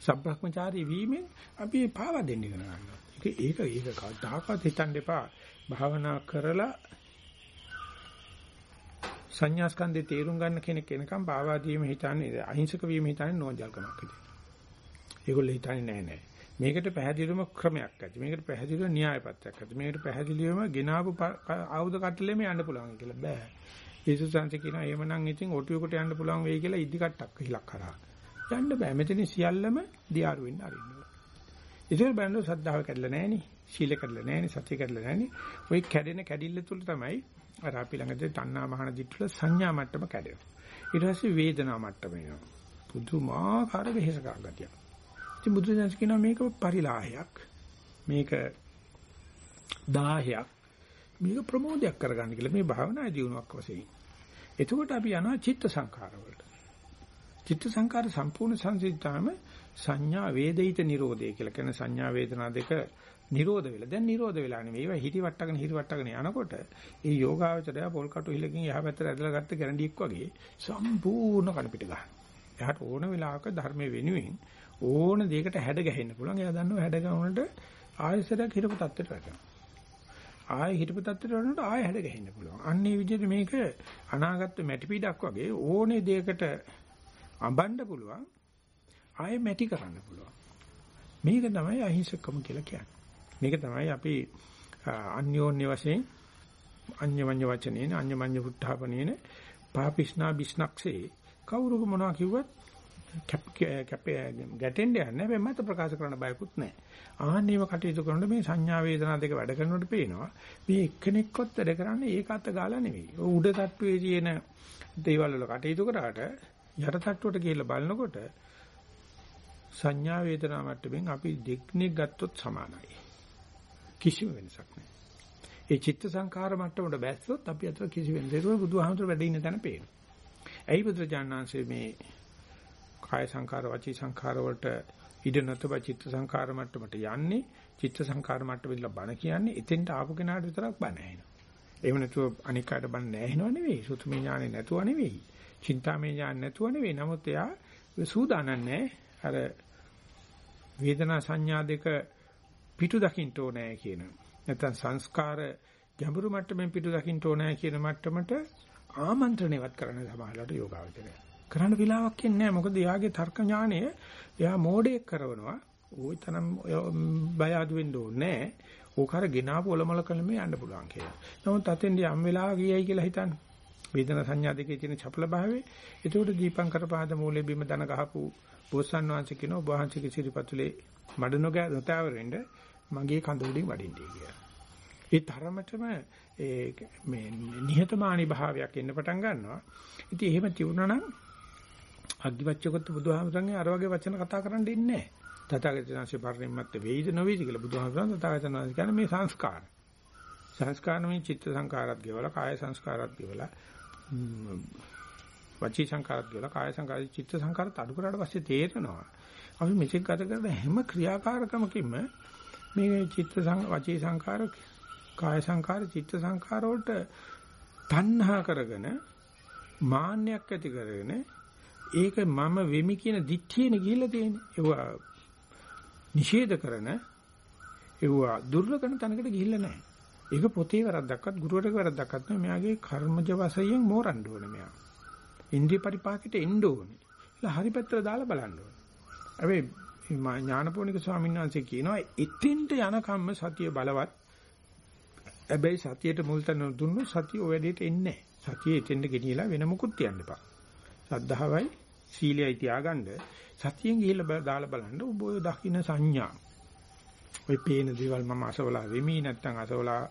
සබ්‍රහ්මචාරී වීමෙන් අපි පාවා දෙන්න ඉගෙන ගන්නවා. ඒක ඒක කවදාකවත් හිතන්න එපා. භාවනා කරලා සංඥා ස්කන්ධේ තේරුම් ගන්න කෙනෙක් එනකම් පාවාදීම හිතන්නේ අහිංසක වීම හිතන්නේ නෝන්ජල්කමක් විදියට. ඒගොල්ලෝ හිතන්නේ නෑ නෑ. මේකට පැහැදිලිවම ක්‍රමයක් ඇති. මේකට පැහැදිලිව න්‍යාය පත්‍රයක් ඇති. මේකට පැහැදිලිවම ගෙනාවු ආයුධ කට්ටලෙම යන්න පුළුවන් කියලා බෑ. යේසුස් වහන්සේ කියනවා එහෙමනම් ඉතින් ඔටුවකට යන්න පුළුවන් වෙයි කියලා ඉදි කට්ටක් හිලක් කරා. යන්න බෑ. මෙතන සියල්ලම දියාරු වෙන්න අරින්න. ඉතින් බලන්න සද්ධාව කැඩලා නැහෙනි. සීල කැඩලා නැහෙනි. සතිය කැඩලා නැහෙනි. ওই කැඩෙන කැඩිල්ල තුල තමයි අර අපි ළඟදී තණ්හා මහාන දිට්ඨල සංඥා මට්ටම කැඩෙනවා. ඊට පස්සේ වේදනා මට්ටම එනවා. පුදුමාකාර වෙහෙසකර ගතියක්. ඉතින් බුදුසසුන කියනවා මේක පරිලාහයක්. මේක දාහයක්. මේක ප්‍රමෝදයක් කරගන්න කියලා මේ භාවනා දියුණුවක් වශයෙන්. එතකොට අපි යනවා චිත්ත සංකාර වලට. චිත්ත සංකාර සම්පූර්ණ සංසිද්ධාම සංඥා වේදිත නිරෝධය කියලා කියන සංඥා වේදනා දෙක නිරෝධ වෙලා. දැන් නිරෝධ වෙලා නෙමෙයි. ඒවා හිටි වට්ටගෙන හිටි වට්ටගෙන යනකොට ඒ යෝගාවචරය පොල් කටු හිලකින් යහ පැත්තට ඇදලා ගත්ත ගැරන්ඩියක් වගේ සම්පූර්ණ කණ පිට ගන්න. එයාට ඕන වෙලාවක ධර්මයේ වෙනුවෙන් ඕන දෙයකට හැඩ ගැහෙන්න පුළුවන්. එයා දන්නවා හැඩ ගැහුනට ආයසරයක් හිරපු තත්ත්වයට වැටෙනවා. ආයෙ හිටපු තත්ත්වයට වුණාට ආයෙ හැඩ ගැහෙන්න පුළුවන්. අන්න ඒ විදිහට මේක අනාගත මැටි පීඩක් වගේ ඕනේ දෙයකට අඹන්න පුළුවන්. ආයෙ මැටි කරන්න පුළුවන්. මේක තමයි අහිංසකම කියලා කියන්නේ. මේක තමයි අපි අන්‍යෝන්‍ය වශයෙන් අඤ්ඤමඤ්ඤ වචනේන අඤ්ඤමඤ්ඤ පුට්ඨාපනේන පාපිස්නා බිස්නක්සේ කවුරුක මොනවා කිව්වත් කැප ගැටෙන්න යන්නේ නැහැ මත ප්‍රකාශ කරන්න බයකුත් නැහැ. ආන්නේම කටයුතු කරනකොට මේ සංඥා වේදනා දෙක වැඩ කරනකොට පේනවා මේ එක්කෙනෙක්වත් වැඩ කරන්නේ ඒක අත ගාලා නෙවෙයි. උඩ තට්ටුවේ තියෙන දේවල් වල කටයුතු කරාට යට තට්ටුවට ගිහිල්ලා බලනකොට සංඥා වේදනා මට්ටමින් අපි දෙක්නික් ගත්තොත් සමානයි. කිසිම වෙනසක් නැහැ. ඒ චිත්ත සංඛාර මට්ටමට බැස්සොත් අපි අතර කිසි වෙනසක් නැහැ. ඒක බුදුහාමුදුර වැඩ ඉන්න තැන පේනවා. ඇයි බුදුරජාණන්සේ මේ කාය සංඛාර වචී සංඛාර වලට ඉඩ නැතබ චිත්ත සංඛාර මට්ටමට යන්නේ චිත්ත සංඛාර මට්ටමෙල බණ කියන්නේ එතෙන්ට ආපු කෙනාට විතරක් බණ ඇහෙනවා. එහෙම නැතුව අනික් අයට බණ නැහෙනව නෙවෙයි. සුතුමේ ඥානෙ නැතුව නෙවෙයි. චින්තාමේ ඥාන නැතුව නෙවෙයි. නමුත් එයා සූදානම් නැහැ. අර වේදනා සංඥා දෙක පිටු දකින්න ඕනේ කියන. නැත්නම් සංස්කාර ගැඹුරු මට්ටමින් පිටු දකින්න ඕනේ කියන මට්ටමට ආමන්ත්‍රණයවත් කරන්න සමහරවිට යෝගාවචරය. කරන්න වෙලාවක් ඉන්නේ මොකද එයාගේ තර්ක ඥාණය එයා මෝඩයක් කරනවා. ওই තරම් බය අඩු වෙන්න ඕනේ ඕකාර ගෙනාවු ඔලමල කළ මේ යන්න පුළුවන් කියලා. නමුත් අතෙන්දී යම් වෙලාවක ගියයි කියලා හිතන්න. වේදනා සංඥා දෙකේ තියෙන චපල භාවයේ ඒකට දීපංකර පාද මූලයේ බිම දන ගහපු බෝසත් වහන්සේ කියනවා ඔබ වහන්සේගේ සිරිපතුලේ මඩ නොගෑ නොතෑවර වෙන්න මගේ කඳ උඩින් වඩින්නේ කියලා. ඒ තරමටම ඒ මේ නිහතමානී භාවයක් එන්න පටන් ගන්නවා. ඉතින් එහෙම තියුණා නම් අග්ගිවච්ඡකොත් බුදුහාමරන්ගේ අර වගේ වචන කතා කරන්න ඉන්නේ නැහැ. තථාගතයන්සේ පරිණින් මත් වේයිද නොවේද කියලා බුදුහාමරන් තථාගතයන්වහන්සේ කියන්නේ මේ සංස්කාර. සංස්කාරමේ චිත්ත සංකාරات ගෙවලා කාය සංස්කාරات ගෙවලා වචී සංකාරත් කියලා කාය සංකාරත් චිත්ත සංකාරත් අඩු කරාට පස්සේ තේරෙනවා. අපි මෙතෙක් ගත කරන හැම ක්‍රියාකාරකමකින්ම මේ චිත්ත වචී සංකාර කාය සංකාර චිත්ත සංකාර වලට තණ්හා කරගෙන මාන්නයක් ඇති කරගෙන ඒක මම වෙමි කියන දික්තියනේ ගිහිල්ලා තියෙන්නේ. ඒවා නිෂේධ කරන ඒවා දුර්ලකන තැනකට ගිහිල්ලා නැහැ. ඒක පොතේ වැරද්දක්වත් ගුරුවරයෙක් වැරද්දක්වත් නෙමෙයි. මෙයාගේ කර්මජ වශයෙන් මෝරන්න ඕනේ මෙයා. ඉන්ද්‍රිය පරිපාකයට එන්න ඕනේ. ඒලා හරි පැත්තට දාලා බලන්න ඕනේ. හැබැයි ඥානපෝනික ස්වාමීන් වහන්සේ කියනවා එතින්ට යනකම්ම සතිය බලවත්. හැබැයි සතියට මුල් තැන දුන්නොත් සතිය ඔය වැඩේට එන්නේ නැහැ. සතිය එතෙන්ට ගෙනියලා වෙන මොකුත් තියන්න එපා. සද්ධාවයි සීලයයි තියාගන්න සතියෙන් ගිහිල්ලා දාලා බලන්න ඔබ ඔය දකින්න සංඥා. ඔය පේන දේවල් මම අසවලා වෙමි නැත්නම් අසවලා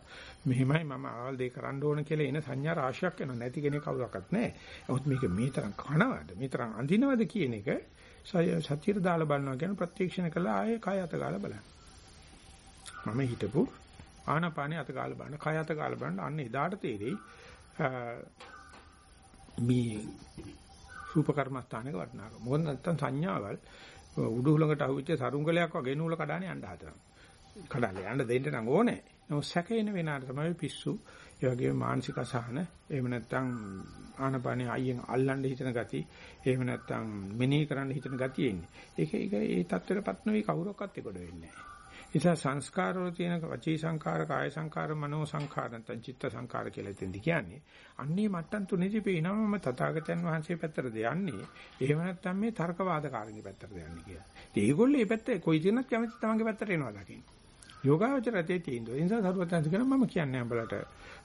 මෙහෙමයි මම ආවල් දෙය කරන්න ඕන කියලා එන සංඥා රාශියක් එනවා. නැති කෙනෙක් කවුරක්වත් නැහැ. නමුත් මේක මේ තරම් කනවද මේ තරම් අඳිනවද කියන එක සතියට දාලා බලනවා කියන ප්‍රත්‍යක්ෂණ කළා ආයේ කය අත ගාලා බලන්න. මම හිතපු ආනාපානිය අත ගාලා බලන්න, කය අත ගාලා බලන්න අන්න එදාට තේරෙයි මේ රූප කර්මස්ථානයක වටනාක. මොකද නැත්තම් සංඥාවල් උඩු හුලඟට අහුවෙච්ච සරුංගලයක් වගේ නූල කඩානේ යන්න හදනවා. කඩාලේ යන්න දෙන්න නම් ඕනේ. නමුත් සැකේන වෙනාට තමයි පිස්සු. ඒ වගේම මානසික අසහන, එහෙම නැත්තම් ආනපානිය අයියෙන් අල්ලන්න හිතන ගති, එහෙම නැත්තම් මෙනෙහි කරන්න හිතන ගතිය එන්නේ. ඒක ඒක ඒ தත්වෙටපත් නොවි කවුරක්වත් ඒකට වෙන්නේ නැහැ. නිසා සංස්කාරවල තියෙන වචී සංකාර, කාය සංකාර, මනෝ සංකාර නැත්නම් චිත්ත සංකාර කියලා එතෙන්දි කියන්නේ. අන්නේ මට්ටම් තුනේදී පේනවම තථාගතයන් වහන්සේ පැත්තටද යන්නේ. එහෙම නැත්නම් මේ තර්කවාදකාරගේ පැත්තටද යන්නේ කියලා. ඉතින් ඒගොල්ලෝ මේ පැත්ත කොයි දිනක් කැමති තමන්ගේ පැත්තට එනවා දකින්න. යෝගාවචරතේ තීන්දුව. ඒ නිසා සරුවත්යන්ස කියන මම කියන්නේ උඹලට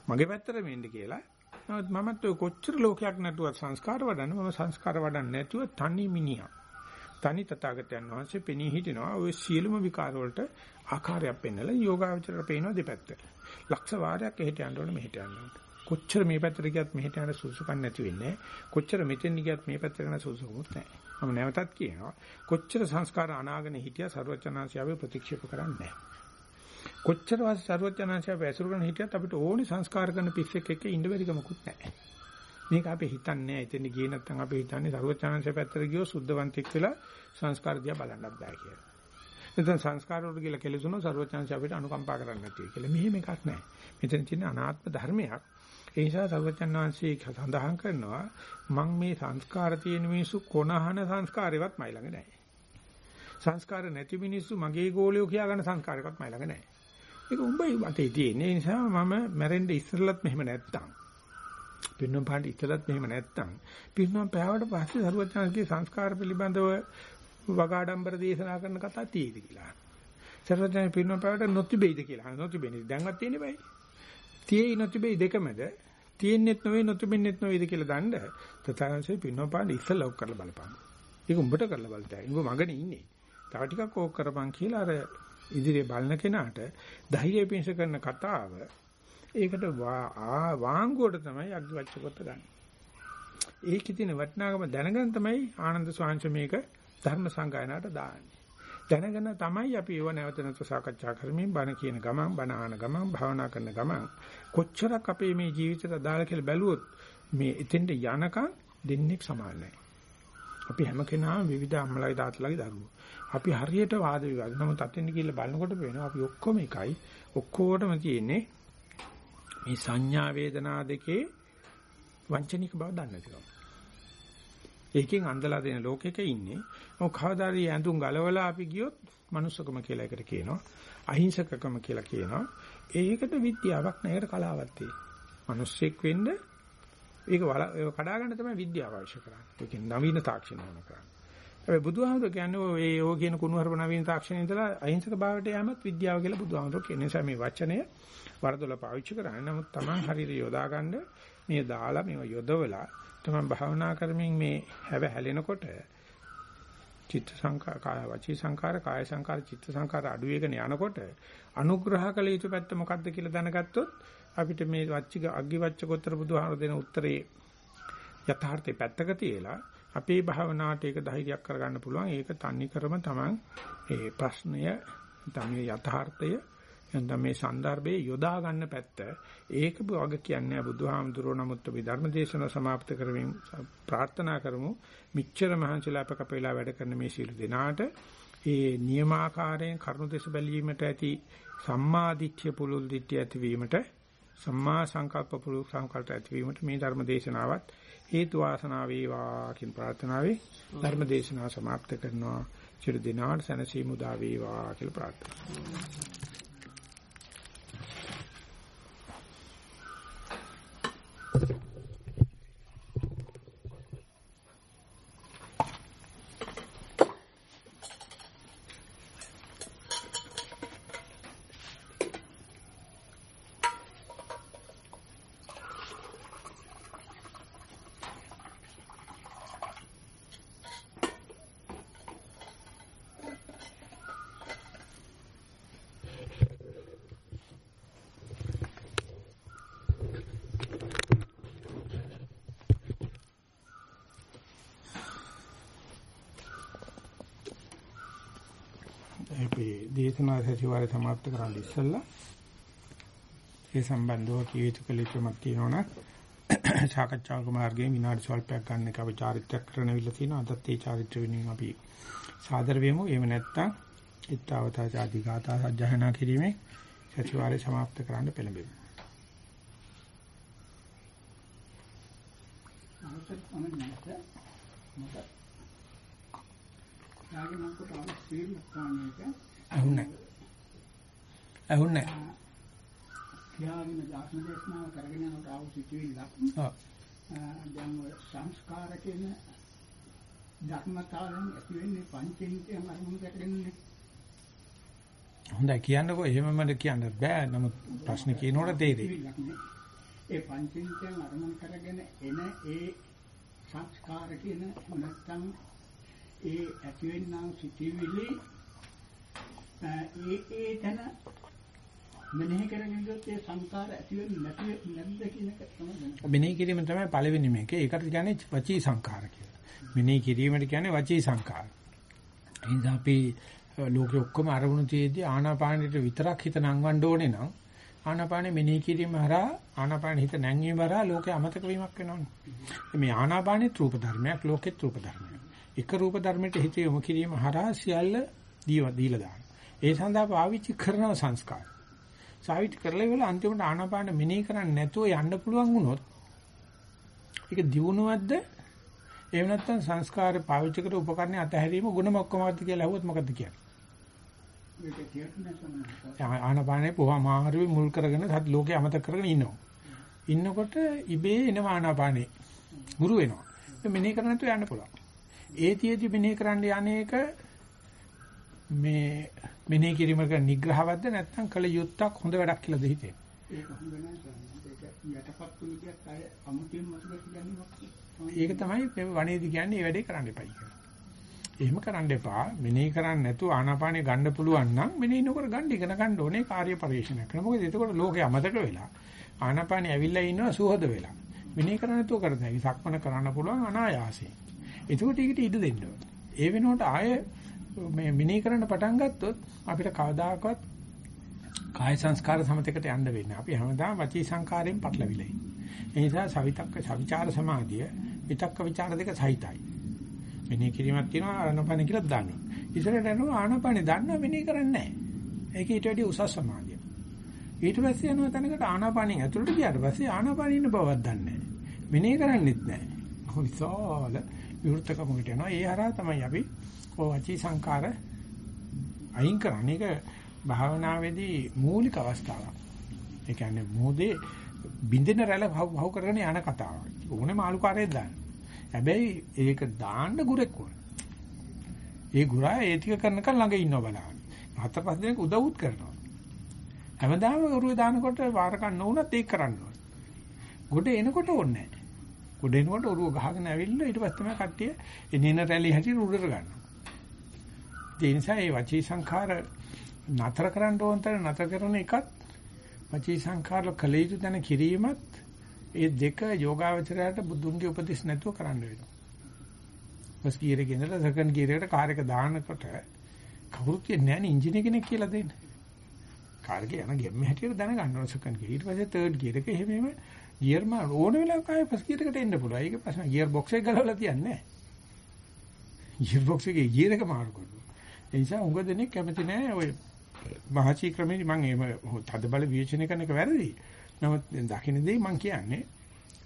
මගේ පැත්තට මෙන්න කියලා. නමුත් මමත් ඔය කොච්චර ලෝකයක් නැතුවත් සංස්කාර වඩන්නේ මම සංස්කාර වඩන්නේ නැතුව තනි මිනිහා. තනි තථාගතයන් වහන්සේ පෙනී හිටිනවා ඔය සියලුම විකාර වලට ආකාරයක් පෙන්නලා යෝගාවචරයට පේනවා දෙපැත්තට. ලක්ෂ වාරයක් එහෙට යන්න ඕන මෙහෙට යන්න ඕන. කොච්චර මේ පැත්තට ගියත් මෙහෙට යන සුසුකම් නැති වෙන්නේ. කොච්චර මෙතෙන් ගියත් මේ පැත්තට යන සුසුකමුත් නැහැ. මම නැවතත් කියනවා. කොච්චර සංස්කාර අනාගෙන හිටියා සර්වචනාංශයාවේ ප්‍රතික්ෂේප කරන්නේ නැහැ. කොච්චර වාසි ਸਰවඥාංශය වැසුරු කරන හිටියත් අපිට ඕනි සංස්කාර කරන පිස්සෙක් එක්ක ඉන්න බැරි කමකුත් නැහැ. මේක අපි හිතන්නේ එතන ගියේ නැත්නම් අපි හිතන්නේ ਸਰවඥාංශය පැත්තට ගියෝ සුද්ධවන්තෙක් වෙලා සංස්කාර දිහා බලන්නත් බෑ කියලා. නැත්නම් සංස්කාර වලට ගිහලා කෙලෙසුනොත් ਸਰවඥාංශය අපිට අනුකම්පා කරන්න නැති කියලා. මෙහෙම එකක් නැහැ. මෙතන තියෙන අනාත්ම ධර්මයක්. ඒ නිසා ਸਰවඥාංශය සඳහන් කරනවා මං මේ සංස්කාර තියෙන මිනිස්සු කොනහන සංස්කාරේවත් මයි ළඟ නැහැ. සංස්කාර නැති මිනිස්සු මගේ ගෝලියෝ කියාගන්න සංස්කාරයක්වත් මයි ළඟ නැහැ. ඒක උඹයි මතේ තියෙන. ඒ නිසා මම මැරෙන්න ඉස්සෙල්ලත් මෙහෙම නැත්තම්. පින්නම් පාණ්ඩ ඉස්සෙල්ලත් මෙහෙම නැත්තම්. පින්නම් පෑවට පස්සේ සරුවචාන්ගේ සංස්කාර පිළිබඳව වගාඩම්බර දේශනා කරන කතා තියෙදි කියලා. සරුවචාන් පින්නම් පෑවට නොතිබෙයිද කියලා. නොතිබෙන්නේ. දැන්වත් තියෙන්නේ බයි. තියෙයි නොතිබෙයි දෙකමද තියෙන්නෙත් නොවේ නොතිබෙන්නෙත් නොවේද කියලා දන්න තථාගතයන් පින්නම් පාණ්ඩ ඉස්සෙල්ලා ඔක් කරලා බලපන්. ඒක උඹට කරලා බලතයි. උඹ මගනේ ඉන්නේ. තව ටිකක් ඕක කරපන් කියලා අර ඉදිරියේ බලන කෙනාට ධෛර්යය පිංස කරන කතාව ඒකට වාංගුවට තමයි අග්ගවච්ච කොට ගන්න. ඒකේ තියෙන වටිනාකම දැනගෙන තමයි ආනන්ද ස්වාමීන් මේක ධර්ම සංගායනාවට දාන්නේ. දැනගෙන තමයි අපි ඒව නැවත නැවත සාකච්ඡා කරමින් බණ කියන ගමන් බණ ආන ගමන් භාවනා කරන ගමන් කොච්චරක් අපේ මේ ජීවිතයට අදාළ කියලා බැලුවොත් මේ එතෙන්ට යනකම් දෙන්නේ සමාන නැහැ. අපි හැම කෙනාම විවිධ අම්මලයි තාත්තලයි දරුවෝ. අපි හරියට වාද විවාද. නමුත් අතෙන් ගිහිල්ලා බලනකොට පේනවා අපි ඔක්කොම එකයි. ඔක්කොටම තියෙන්නේ මේ සංඥා වේදනා දෙකේ වංචනික බව දන්නේ නැතිකම. ඒකෙන් අන්දලා දෙන ලෝකෙක ඉන්නේ. මොක කවදාරි ඇඳුම් ගලවලා අපි ගියොත් manussකම කියලා එකට කියනවා. අහිංසකකම කියලා කියනවා. ඒකට විද්‍යාවක් නැහැ. ඒකට කලාවක් තියෙනවා. මිනිස්සෙක් වෙන්න ඒක කඩා ගන්න තමයි විද්‍යාව අවශ්‍ය කරන්නේ. ඒක නවීන තාක්ෂණ ඕන කරන්නේ. හැබැයි බුදුහාමුදුර කියන්නේ ඔය ඒ ඕ කියන කුණුහරුප නවීන තාක්ෂණය ඉඳලා අහිංසක භාවයට යෑමත් විද්‍යාව කියලා බුදුහාමුදුර කියන නිසා මේ වචනය වරදොල පාවිච්චි කරන්නේ. නමුත් Taman හරියට යොදා ගන්න මේ දාලා මේව යොදවලා Taman භාවනා කරමින් මේ හැව හැලෙනකොට චිත්ත සංකාර කාය වචී සංකාර කාය සංකාර චිත්ත සංකාර අඩු වෙගෙන යනකොට අනුග්‍රහ කළ යුතු පැත්ත මොකක්ද කියලා දැනගත්තොත් අපිට මේ වච්චික අග්ගිවච්ඡකොත්තර බුදුහාමර දෙන උත්තරේ යථාර්ථේ පැත්තක තියලා අපේ භාවනාවට ඒක ධෛර්යයක් කරගන්න පුළුවන්. ඒක තනි ක්‍රම තමන් මේ ප්‍රශ්නය තමේ යථාර්ථය එතන මේ સંદર્ભයේ යොදා ගන්න පැත්ත ඒක වග කියන්නේ බුදුහාමුදුරුවෝ නමුත් අපි ධර්මදේශන સમાપ્ત කරමින් ප්‍රාර්ථනා කරමු මිච්ඡර මහන්සිලා අපක අපේලා වැඩ කරන මේ සීල දෙනාට ඒ නියමාකාරයෙන් කරුණු දෙස බැලීමට ඇති සම්මාදිට්ඨිය පුලුල් දිට්ඨිය ඇතිවීමට සම්මා සංකල්ප පුලුල් සංකල්ප ඇතිවීමට මේ ධර්ම දේශනාවත් හේතු වාසනා වේවා කියන ප්‍රාර්ථනාවේ ධර්ම දේශනාව સમાપ્ત කරනවා. චිර දිනාට සැනසීම උදා වේවා කියලා ප්‍රාර්ථනා සැසිවාරය સમાપ્ત කරන්න ඉස්සෙල්ලා ඒ සම්බන්ධව කිය යුතු කලිකමක් තියෙනවනම් සාකච්ඡාක මාර්ගයේ විනාඩි සල්පයක් ගන්න එක අපි චාරිත්‍රාක් කරනවිලා තියෙනවා. අදත් ඒ චාරිත්‍ර වෙනුවෙන් අපි සාදර වෙමු. එහෙම නැත්නම් ඊත්තාවතා ආධිගතා සජ්ජහනා කිරීමේ සැසිවාරය સમાપ્ત කරන්න පෙළඹෙමු. අවශ්‍ය ඇහුන්නේ ඇහුන්නේ ක්‍රියාවින ධර්ම දේශනාව කරගෙන යනකොට ආව සිටිවිල්ලක්. ඔව්. දැන් සංස්කාර කියන ධර්මතාවයෙන් ඇති වෙන්නේ පංචේන්ද්‍රියන් අරමුණු කරගෙනනේ. හොඳයි කියන්නකෝ එහෙමම කියන්න බෑ නමුත් ප්‍රශ්න කියනකොට තේරෙයි. ඒ පංචේන්ද්‍රියන් අරමුණු කරගෙන එන ඒ සංස්කාර කියන නැත්තම් ඒ ඇතිවෙනා සිටිවිලි ඒ ඒ තන මෙනෙහි කරගෙන ඉඳොත් ඒ සංකාර ඇති වෙන්නේ නැති නැද්ද කියන එක තමයි මෙනෙහි කිරීම තමයි පළවෙනි මේක. ඒකට කියන්නේ වචී සංකාර කියලා. මෙනෙහි කිරීමට කියන්නේ වචී සංකාර. එහෙනම් අපි ලෝකෙ ඔක්කොම අරමුණු තියේදී ආනාපානෙට විතරක් හිත නංවන්න ඕනේ නම් ආනාපානෙ මෙනෙහි කිරීම හරහා ආනාපාන හිත නැංවීම හරහා ලෝකෙ අමතක වීමක් වෙනවනේ. මේ ආනාපානෙත් රූප ධර්මයක් ලෝකෙත් රූප ධර්මයක්. එක රූප ධර්මයට හිත යොමු කිරීම හරහා සියල්ල දීලා දානවා. ඒ සඳහා පාවිච්චි කරන සංස්කාර. සාවිත් කරලා ඉවල අන්තිමට ආනාපාන මෙනෙහි කරන්නේ නැතුව යන්න පුළුවන් වුණොත් ඒක දියුණුවක්ද එහෙම නැත්නම් සංස්කාර පාවිච්චි කර උපකරණ අතහැරීම ගුණ මොක්කමක්ද කියලා අහුවොත් මොකද්ද කියන්නේ? ආනාපානේ පොහා මාහරුවේ මුල් කරගෙන සත් ලෝකේ අමතක කරගෙන ඉන්නවා. ඉන්නකොට ඉබේ එනවා ආනාපානේ. ගුරු වෙනවා. මෙනෙහි කරන්නේ නැතුව යන්න පුළුවන්. ඒතියදී මෙනෙහි කරන්න යන්නේක මේ මෙනෙහි කිරීමක නිග්‍රහවත්ද නැත්නම් කල යුත්තක් හොඳ වැඩක් කියලාද හිතේ? ඒක හොඳ නැහැ. ඒක තමයි වනේදී කියන්නේ මේ වැඩේ කරන්න එපයි කියලා. එහෙම කරන්න එපා. මෙනෙහි කරන්නේ නැතුව ආනාපානිය ගන්න පුළුවන් නම් මෙනෙහි නොකර ගන්න ඉගෙන ගන්න ඕනේ කාර්ය පරිශ්‍රණය කරන. මොකද එතකොට ලෝකේ අමතක වෙලා ආනාපානිය ඇවිල්ලා ඉන්නවා සුහද වෙලා. මෙනෙහි කරන්නේ නැතුව කරදැයි සක්මන කරන්න පුළුවන් අනායාසයෙන්. එතකොට ඒකට ඉඩ දෙන්න ඕනේ. ඒ වෙනුවට ආයේ මේ මිනී කරන්න පටන් ගත්තොත් අපිට කවදාකවත් කාය සංස්කාර සමතේකට යන්න වෙන්නේ. අපි හැමදාම වචී සංකාරයෙන් පටලවිලා ඉන්නේ. ඒ නිසා සවිතක්ක සවිචාර සමාධිය විතක්ක ਵਿਚාර දෙක සහිතයි. මිනී කිරීමක් තියෙනවා ආනපන කියලා දානවා. ඉස්සරහට යනවා ආනපන දන්නවා මිනී කරන්නේ නැහැ. ඒක ඊට වැඩි උසස් සමාධිය. ඊට පස්සේ යනවා තැනකට ආනාපානින් ඇතුළට ගියාට පස්සේ ආනාපානින් ඉන්න බවක් දන්නේ නැහැ. මිනී කරන්නේත් නැහැ. විශාල විවෘතකමකට යනවා. ඒ හරහා තමයි අපි ඔය වචී සංකාර අයින් කරන්නේ. ඒක භාවනාවේදී මූලික අවස්ථාවක්. ඒ කියන්නේ මොහොතේ බින්දෙන රැළ වහු කරගෙන යන කතාවක්. ඕනේ මාළුකාරයෙක් දාන්න. හැබැයි ඒක දාන්න ගුරෙක් ඕන. ඒ ගුරා ඒ ටික කරනකන් ළඟ ඉන්නව බලන්න. හතර පහ දෙනෙක් උදව්ත් කරනවා. හැමදාම උරුවේ දානකොට වාරකම් නොවුනත් ඒක කරන්න ඕනේ. ගොඩ එනකොට ඕනේ නැහැ. ගොඩ එනකොට උරුව ගහගෙන ඇවිල්ලා ඊට පස්සේ තමයි කට්ටිය එනින රැලි හැටියට උඩට ගන්නවා. ඒ නිසා මේ වචී සංඛාර නතර කරන්න ඕන තැන නතර කරන එකත් වචී සංඛාර කලීතු තැන කිරීමත් ඒ දෙක යෝගාවචරයට බුදුන්ගේ උපදෙස් නැතුව කරන්න වෙනවා. ෆස්ට් ගියර් එකේ ඉඳලා සෙකන්ඩ් ගියර් එකට කාර් එක දානකොට කවුරුත් කියන්නේ නැහැ ඉංජිනේර කෙනෙක් කියලා දෙන්න. කාර් එක යන ගෙම්ම හැටියට දැනගන්න ඕන සෙකන්ඩ් ගියර්. ඊට පස්සේ තර්ඩ් ගියර් එක එහෙමම ගියර් මාර ඕන වෙලාවක ආයේ ෆස්ට් ගියර් එකට එන්න පුළුවන්. ඒක ප්‍රශ්න ගියර් බොක්ස් එක ගලවලා තියන්නේ නැහැ. ගියර් බොක්ස් එකේ ගියර් එක මාරු කරනවා. ඒ නිසා උඟ දෙනෙක් කැමති නැහැ ඔය මහචී ක්‍රමෙදි මම එහෙම තද බල විචනය කරන එක වැරදි. නමුත් දකින්න දෙයි මම කියන්නේ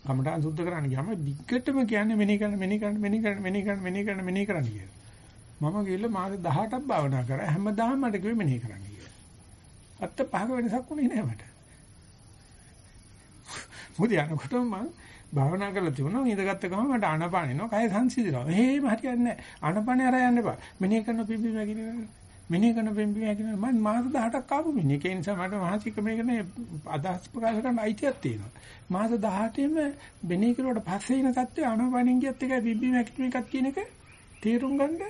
කමඨාන් සුද්ධ කරන්න ගියාම දිග්ගටම කියන්නේ මෙනේ කරන්න මෙනේ කරන්න මෙනේ කරන්න මෙනේ කරන්න මෙනේ කරන්න මෙනේ කරන්න කියලා. මම ගිහලා මාස 18ක් භාවනා කරා හැමදාම මට කිව්වේ මෙනේ කරන්න කියලා. අත්ත පහක වෙනසක් උනේ නෑ මට. මොකද යනකොට මම භාවනා කරලා තිබුණා ඉඳගත්ත ගමන් මට ආනපාන එනවා කය සංසිඳනවා. එහෙම හරියන්නේ නැහැ. ආනපාන අර යන්න එපා. මෙනේ කරන පිම්බි මැකිනේ. මෙනේ කරන පිම්බි මැකිනේ මම මාස 18ක් ආපු මිනිහ. ඒ නිසා මට මහසි ක්‍රමයකනේ අදහස් ප්‍රකාශ කරන්න අයිතියක් තියෙනවා. මාස 18ෙම මෙනේ කරුවට පස්සේ ඉන තත්ත්වය ආනපානින් ගියත් එකයි පිම්බි මැකිනේ එකක් කියන එක තේරුම් ගන්න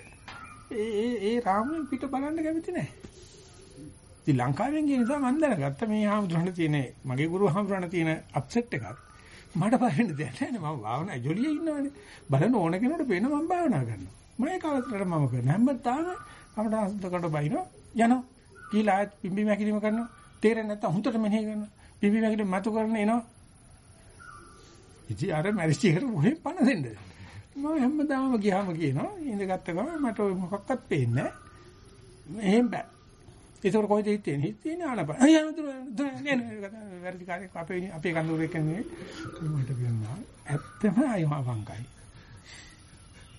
ඒ ඒ ඒ රාමුවෙන් පිට බලන්න කැමති නැහැ. ඉතින් ලංකාවෙන් ගිය නිසා මම දැනගත්ත මේ හාමුදුරණ තියෙන මගේ ගුරු හාමුදුරණ තියෙන අප්සෙට් එකක් මට බහින්න දෙයක් නැහැ නේ. මම භාවනා ජොලියේ ඉන්නවනේ. බලන ඕන කෙනෙකුට පේන මම භාවනා කරනවා. මම ඒ කාලතරට මම කරන හැමදාම අපට අසුතකට බයිනෝ යනවා. කීලා ආයත් පිම්බි මැකිලිම කරනවා. තේරෙන්නේ නැත්තම් හුඳට මෙහෙ කරනවා. පිම්බි මැකිලිම මතු කරන එනවා. ඉතින් අර මැරිච් එකට මොහෙන් පණ දෙන්නද මම හැමදාම ගියාම කියනවා. ඉඳගත්ත ගමන් මට ඔය මොකක්වත් පේන්නේ නැහැ. එහෙම බෑ. ඒතකොට කොහෙද හිටින්නේ? හිටින්නේ ආනපන. අය අනුතර නේ වැරදි කාර්යයක් අපේ අපේ කඳුරේ කියන්නේ මට කියනවා. ඇත්තම අයවංකයි.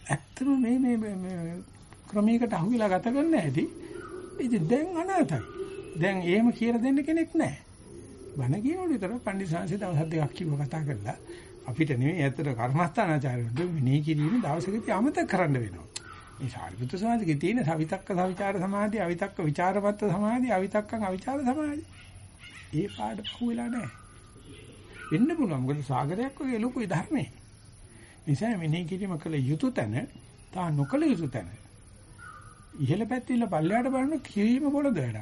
ඇත්තම මේ මේ මේ ක්‍රමයකට අහුවිලා ගත කරන්න ඇති. ඉතින් දැන් අනාතයි. දැන් එහෙම කියලා දෙන්න කෙනෙක් නැහැ. බණ කියනකොට විතර පන්දිසාංශ දවස් දෙකක් කිව්ව කතා කරලා අපිට නෙමෙයි ඇත්තට කර්මස්ථානාචාර්යවරුන්ට මෙනෙහි කිරීම දවසකදී අමතක කරන්න වෙනවා. මේ සාරිපුත්‍ර සමාධියේ තියෙන සවිතක්ක සවිචාර සමාධිය, අවිතක්ක ਵਿਚාරපත්ත සමාධිය, අවිතක්කං අවිචාර සමාධිය. ඒ පාඩ පහුවෙලා නැහැ. වෙන්න පුළුවන්. මොකද සාගරයක් වගේ ලොකුයි ධර්මයේ. නිසා මෙනෙහි කිරීම කළ යුතු තැන, තා නොකළ යුතු තැන. ඉහළ පැත්තේ ඉන්න පල්ලයට බලන කිරීම පොළද වැඩ.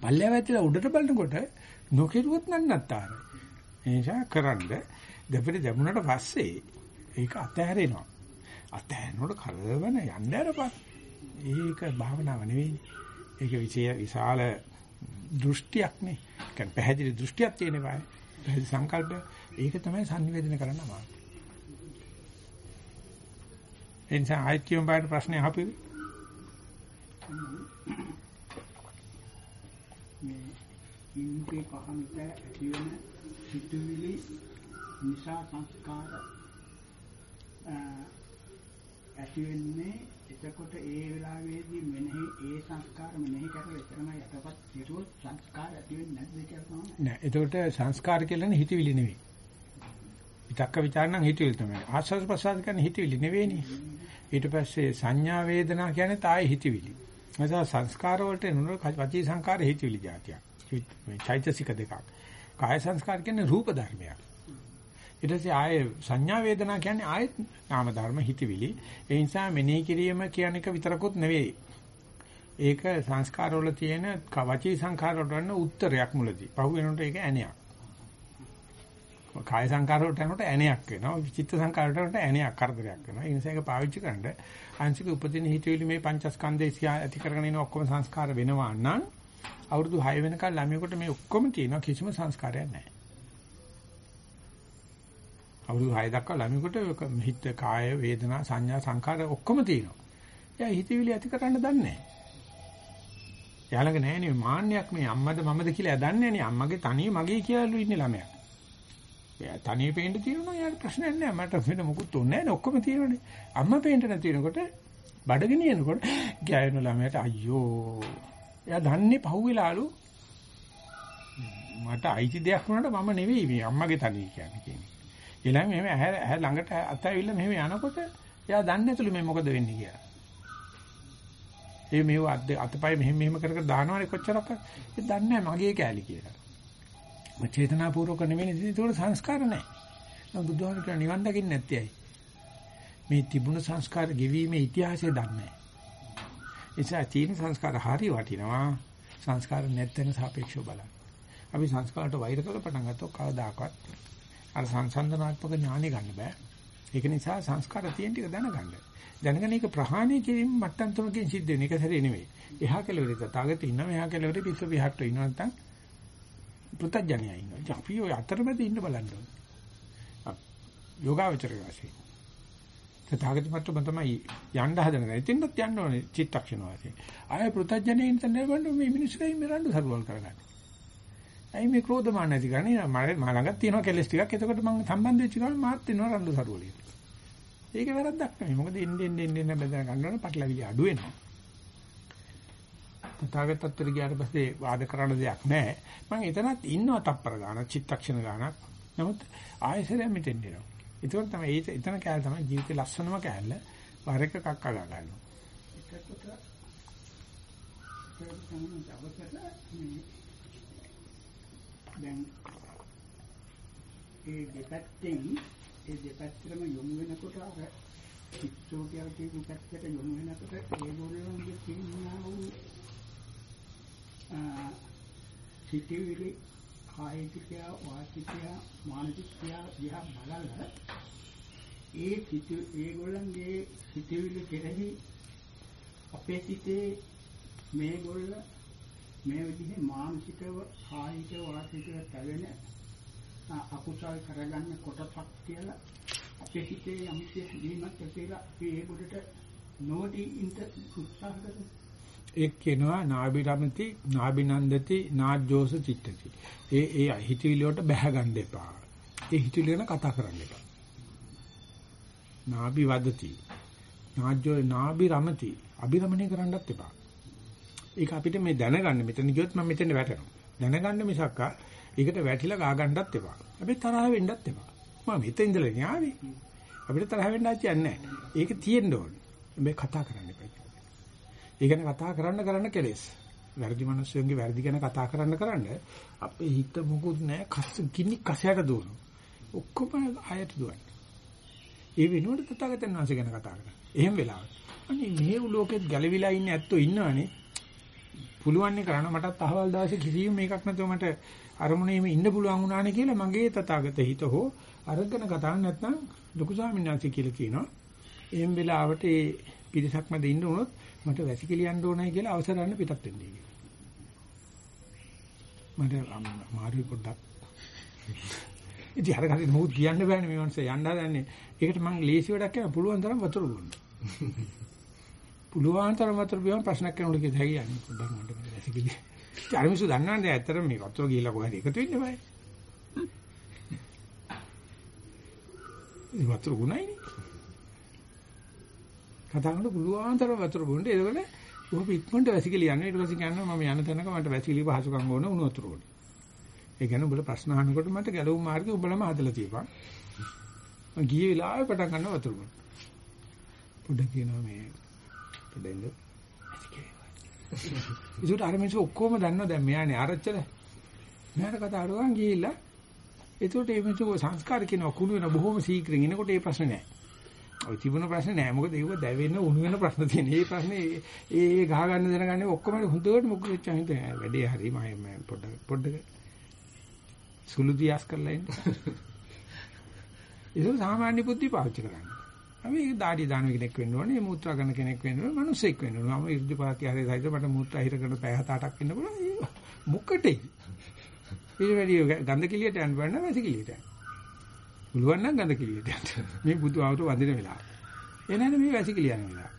පල්ලෙහා වැටිලා උඩට බලනකොට නොකිරුවොත් නන්නත්තාරයි. ඒ නිසා කරන්ද දෙපිට දැමුණට පස්සේ ඒක අතහැරෙනවා. අතහැරනකොට කරවන යන්න අරපන්. ඒක භාවනාව නෙවෙයි. ඒක විශාල දෘෂ්ටියක් නේ. කියන්නේ පැහැදිලි දෘෂ්ටියක් තියෙන බෑ. පැහැදිලි සංකල්ප. ඒක තමයි sannivedana කරන්න අමාරු. එනිසා ආයිත්‍යම් බාහිර ප්‍රශ්නේ අහපෙවි. මේ ඉන්ද්‍රිය පහමිට ඇති වෙන සිතුවිලි නිසා සංස්කාර ඇති වෙන්නේ එතකොට ඒ වෙලාවේදී මෙනෙහි ඒ සංස්කාර මෙනෙහි කරලා එතරම් යටපත් කෙරුවොත් සංස්කාර ඇති වෙන්නේ නැද්ද කියලා තමයි. නෑ එතකොට සංස්කාර කියලානේ හිතවිලි නෙවෙයි. විතක්ක ਵਿਚාර නම් හිතවිලි තමයි. ආස්වාද ප්‍රසාර කියන්නේ හිතවිලි නෙවෙයිනේ. ඊට පස්සේ සංඥා වේදනා කියන්නේ තායි හිතවිලි. නිසා සංස්කාර වලට නුර වචී සංස්කාර හිතවිලි જાතියක්. මේ චෛතසික දෙකක්. කාය සංස්කාර කියන්නේ රූප ධර්මයක්. ඊට පස්සේ ආයේ සංඥා වේදනා කියන්නේ ආයෙත් නාම ධර්ම හිතවිලි. ඒ නිසා මෙනෙහි කිරීම කියන එක විතරකුත් නෙවෙයි. ඒක සංස්කාර වල තියෙන වචී සංඛාර වලට වන්න උත්තරයක් මුලදී. පහු වෙනකොට ඒක ඇණයක්. කාය සංඛාර වලට යනකොට ඇණයක් වෙනවා. චිත්ත සංඛාර වලට ඇණයක් කරදරයක් වෙනවා. ඒ නිසා ඒක පාවිච්චි කරන්න අංශික උපදින හිතවිලි මේ පංචස්කන්ධය ඇති කරගෙන ඉන ඔක්කොම සංස්කාර වෙනවා නම් අවුරුදු 6 වෙනකල් ළමයෙකුට මේ ඔක්කොම තියෙනවා කිසිම සංස්කාරයක් නැහැ. අවුරුදු 6 දක්වා ළමයෙකුට හිත කාය වේදනා සංඥා සංකාර ඔක්කොම තියෙනවා. එයා හිතවිලි ඇති කරන්න දන්නේ නැහැ. එයාලඟ නැහැ නේ මාන්නයක් මේ අම්මද මමද කියලා එයා දන්නේ නැහැ නේ අම්මගේ තනිය මගේ කියලාලු ඉන්නේ ළමයා. එයා තනිය පේන්න තියෙනවා එයාට ප්‍රශ්නයක් නැහැ මට වෙන මොකුත් උන්නේ නැහැ ඔක්කොම තියෙනනේ. අම්මා පේන්න නැතිනකොට බඩගිනියනකොට ගෑනු ළමයාට අයියෝ එයා දන්නේ පහුවෙලාලු මට අයිති දෙයක් වුණාට මම නෙවෙයි මේ අම්මගේ තනිය කියන්නේ කියන්නේ. ඊළඟ මෙහෙම ඇහැ ඇහැ ළඟට අතවිල්ල මෙහෙම යනකොට එයා දන්නේ නැතුළු මේ මොකද වෙන්නේ කියලා. ඒ මේව අත් අතපය මෙහෙම මෙහෙම කර කර දානවනේ කොච්චරක් ඒ දන්නේ නැහැ මගේ කෑලි කියලා. මම චේතනාපූර්වක නෙවෙයි ඒක සංස්කාර නැහැ. මම බුදුහාම කියන නිවන් දකින්න නැත්තේ ඇයි? මේ තිබුණ සංස්කාර ගෙවීමේ ඉතිහාසය දන්නේ නැහැ. නිසා තීන සංස්කාර හරි වටිනවා. සංස්කාර නැත්නම් සාපේක්ෂව බලන්න. අපි සංස්කාරට වෛර කරලා පටන් ගත්තොත් කවදාකවත් අර සංසන්දනාත්මක ඥානෙ ගන්න බෑ. ඒක නිසා සංස්කාර තියෙන ටික දැනගන්න. දැනගෙන ඒක ප්‍රහාණය කිරීම මට්ටම් තුනකින් සිද්ධ වෙන එක සැරේ නෙවෙයි. එහා කෙළවරේ තථාගත ඉන්නවා මෙහා කෙළවරේ පිස්ස විහට්ට ඉන්නවා නැත්නම් පෘතජ්ජනයා ඉන්නවා. අපි ඔය අතරමැද ඉන්න බලන්න ඕනේ. යෝගාවචරය වශයෙන්. තථාගත මට්ටම තමයි යන්න හදන දේ. එතෙන්වත් යන්න ඕනේ චිත්තක්ෂණ වශයෙන්. ආය පෘතජ්ජනේ ඉන්න නේවන්න මේ මිනිස්සුයි මේ රණ්ඩු සරුවල් කරගන්න. ඇයි මේ ක්‍රෝධමාන නැති ගන්නේ? මම ළඟත් තියෙනවා කෙලස් ටිකක්. එතකොට මම සම්බන්ධ වෙච්ච ගමන් මාත් වෙනවා රණ්ඩු සරුවලිය. ඒක වැරද්දක් නෙමෙයි. මොකද එන්නේ එන්නේ එන්නේ බෙදලා ගන්නවනේ පටලවිලි අඩු වෙනවා. තථාගතත්වයට ගියාට පස්සේ වාද කරන්න දෙයක් නැහැ. මම එතනත් ඉන්නවා තප්පර ගන්න, චිත්තක්ෂණ ගන්නක්. නමුත් ආයෙසරයක් මෙතෙන් එනවා. ඒකෝර තමයි එතන කෑල්ල තමයි ජීවිතේ ලස්සනම කෑල්ල. වර එක කක්ක ගා ගන්නවා. එතකොට ඒක තමයි අවසර දැන් ඒ දෙපැත්තෙන් ඒ දෙපැත්තටම යොමු වෙනකොට අර චිත්තෝ කියලා කියන පැත්තට යොමු වෙනකොට ඒගොල්ලෝගේ තියෙනා වූ සිටිවිලි කායිකය වාචිකය මානසිකය දිහා බලලා ඒ සිටි ඒගොල්ලන්ගේ සිටිවිලි කෙරෙහි අපේ සිතේ මේගොල්ල මේ විදිහේ මානසිකව කායිකව වාචිකව තැවෙන අකුසල් කරගන්න කොටසක් කියලා අපේ හිතේ යම්කිසි දීමක් කියලා අපි ඒකට නොදී ඉන්න උත්සාහ කරමු. ඒ කියනවා නාබි රමති නාබිනන්දති නාජ්ජෝස චිත්තති. ඒ ඒ හිතවිලි වලට බැහැ ගන්න එපා. ඒ හිතවිලි ගැන කතා කරන්න එපා. නාබි වදති. නාජ්ජෝ නාබි රමති. අබිරමණය කරන්නත් එපා. ඒක අපිට මේ දැනගන්න මෙතන ගියොත් මම මෙතන වැටෙනවා. දැනගන්න මිසක් ඒකට වැටිලා ගා ගන්නත් එපා. අපි තරහ වෙන්නත් එපා. මම මෙතන ඉඳලා න්යාවේ. අපිට තරහ වෙන්න ඇති නැහැ. ඒක තියෙන්න ඕනේ. මේ කතා කරන්න එපා. ඒ ගැන කතා කරන්න කරන්න කෙලෙස්. වැරදි මිනිස්සුන්ගේ වැරදි ගැන කතා කරන්න කරන්න අපේ හිත මොකුත් නැහැ. කස් කිනි කසයට දුවනවා. ඔක්කොම ආයත දුවන්නේ. ඒ වෙනුවට තථාගතයන් වහන්සේ ගැන කතා කරා. එහෙම වෙලාවට. අනේ මේ ලෝකෙත් ගැලවිලා ඉන්න ඇත්තෝ ඉන්නවනේ. පුළුවන් නේ කරන්න මටත් අහවල් දවසේ කිසිම මේකක් නැතුව මට අරමුණේම ඉන්න පුළුවන් වුණානේ කියලා මගේ තථාගත හිත හෝ අරගෙන කතා නැත්නම් ලොකු ස්වාමීන් වහන්සේ කියලා කියනවා. එහෙම වෙලාවට ඒ පිරිසක් මැද ඉන්න උනොත් මට වැසිකිලියන්න ඕනයි කියලා අවසර ගන්න පිටත් වෙන්නේ කියලා. මට මාරු පොඩ්ඩක් ඉතින් අර කලින් මොකුත් කියන්න බෑනේ මේ මනස යන්න හදන්නේ. ඒකට මම ලේසි වැඩක් කරන්න පුළුවන් තරම් වතුර බොන්න. පුළුවන් තරම් වතුර බියම ප්‍රශ්නක් කරනකොට කිය හැකියි යන්නේ පොඩ්ඩක් මට වැසිකිලි. ඉතින් අර මිනිස්සු දන්නවනේ ඇත්තටම මේ වතුර ගිහලා කොහරි එකතු වෙන්න බෑ. ඒ වතුර ගුණයිනේ. කතා කරන්න පුළුවන් තරම් වතුර බොන්න. ඒකවල උහ ඉක්මනට වැසිකිලි යන්නේ. ඊට පස්සේ කියනවා මම යන තැනක මට වැසිකිලි පහසුකම් ඕන උණු වතුර ඕන. ඒ කියන්නේ උඹලා ප්‍රශ්න අහනකොට මට ගැලවුම් මාර්ගය උඹලම හදලා තියපන්. මම ගියේ වෙලාවේ පටන් ගන්න වතුර බොන්න. පොඩ්ඩක් කියනවා මේ පොඩ්ඩෙන්ද. ඒකට අර මිනිස්සු ඔක්කොම දන්නවා දැන් මෙයානේ ආරච්චල. මෙයාට කතා අරුවන් ගිහිල්ලා ඒකට මේ මිනිස්සු සංස්කාර කියනවා කුණු වෙන බොහොම ශීඝ්‍රයෙන් එනකොට ඒ ප්‍රශ්නේ නැහැ. ඔය තිබුණ ප්‍රශ්නේ නෑ මොකද ඒව දැවෙන්න උණු වෙන ප්‍රශ්න තියෙන. මේ ප්‍රශ්නේ ඒ ඒ ගහ ගන්න දැනගන්නේ ඔක්කොම හොඳට මුකුත් වෙච්ච හින්ද වැඩේ හරි මම පොඩ්ඩක් පොඩ්ඩක් සුළු දියාස් කරලා ඉන්න. ඒක සාමාන්‍ය බුද්ධි පාවිච්චි කරන්නේ. අපි ඒක দাঁඩි දාන කෙනෙක් වෙන්න ඕනේ, මූත්‍රා කරන කෙනෙක් වෙන්න ඕනේ, මිනිස්සෙක් වෙන්න ඕනේ. මම ඉර්ධි පාකේ හරි සයිද මට මූත්‍රා හිර කරන පැය හත අටක් වෙන්න පුළුවන්. මුකටේ. ඊට වැඩි ගඳ කිලියට යන්න බෑ නැති කිලියට යන්න. පුළුවන් නම් ගඳ කිලියට යන්න. මේ බුදු ආවුරු වඳින වෙලාව. එනහනේ මේ වැසිකිලිය යන වෙලාව.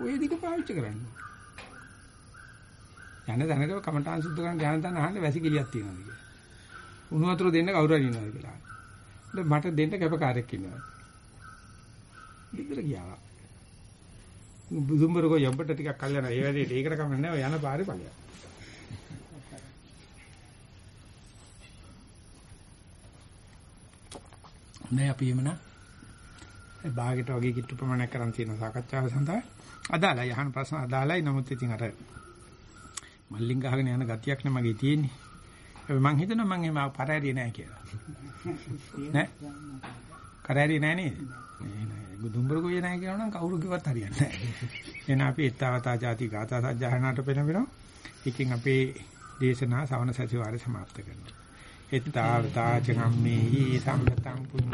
ඔය දිග පාවිච්චි කරන්න. යන දැනක කමඨාන් සුද්ධ කරන ඥාන තන අහන්න වැසිකිලියක් තියෙනවා කියලා. උණු වතුර දෙන්න කවුරු හරි ඉන්නවද කියලා. මට දෙන්න කැපකාරයෙක් ඉන්නවා. විතර ගියා. බුදුඹරකෝ යම්බට ටිකක් කල් යනවා. ඒ වැඩේට ඒකට කමන්නේ නැහැ. යන පාරේ ඵලයක්. මේ අපි එමුන භාගයට වගේ කිට්ටු ප්‍රමාණයක් කරන් තියෙන සාකච්ඡාව සඳහා අදාළයි අහන ප්‍රශ්න අදාළයි නමුත් ඉතින් අර මල්ලින් ගහගෙන යන ගතියක් නේ මගේ තියෙන්නේ. මම හිතනවා මම එම පරාරිය නෑ කියලා. නෑ? කරාරිය නෑ නේද? නෑ හරි දුම්බර ගොය නැහැ කියනනම් කවුරු කිව්වත් හරියන්නේ නැහැ. එහෙනම් අපි ඊතාවතා ಜಾති ගාථා සජ්ජහනාට පෙරමිනවා එකකින් අපේ දේශනා සවන සතිವಾರේ සමාප්ත කරනවා. ඊතාවතා චගම්මේහි සම්පතම් පුඤ්ඤ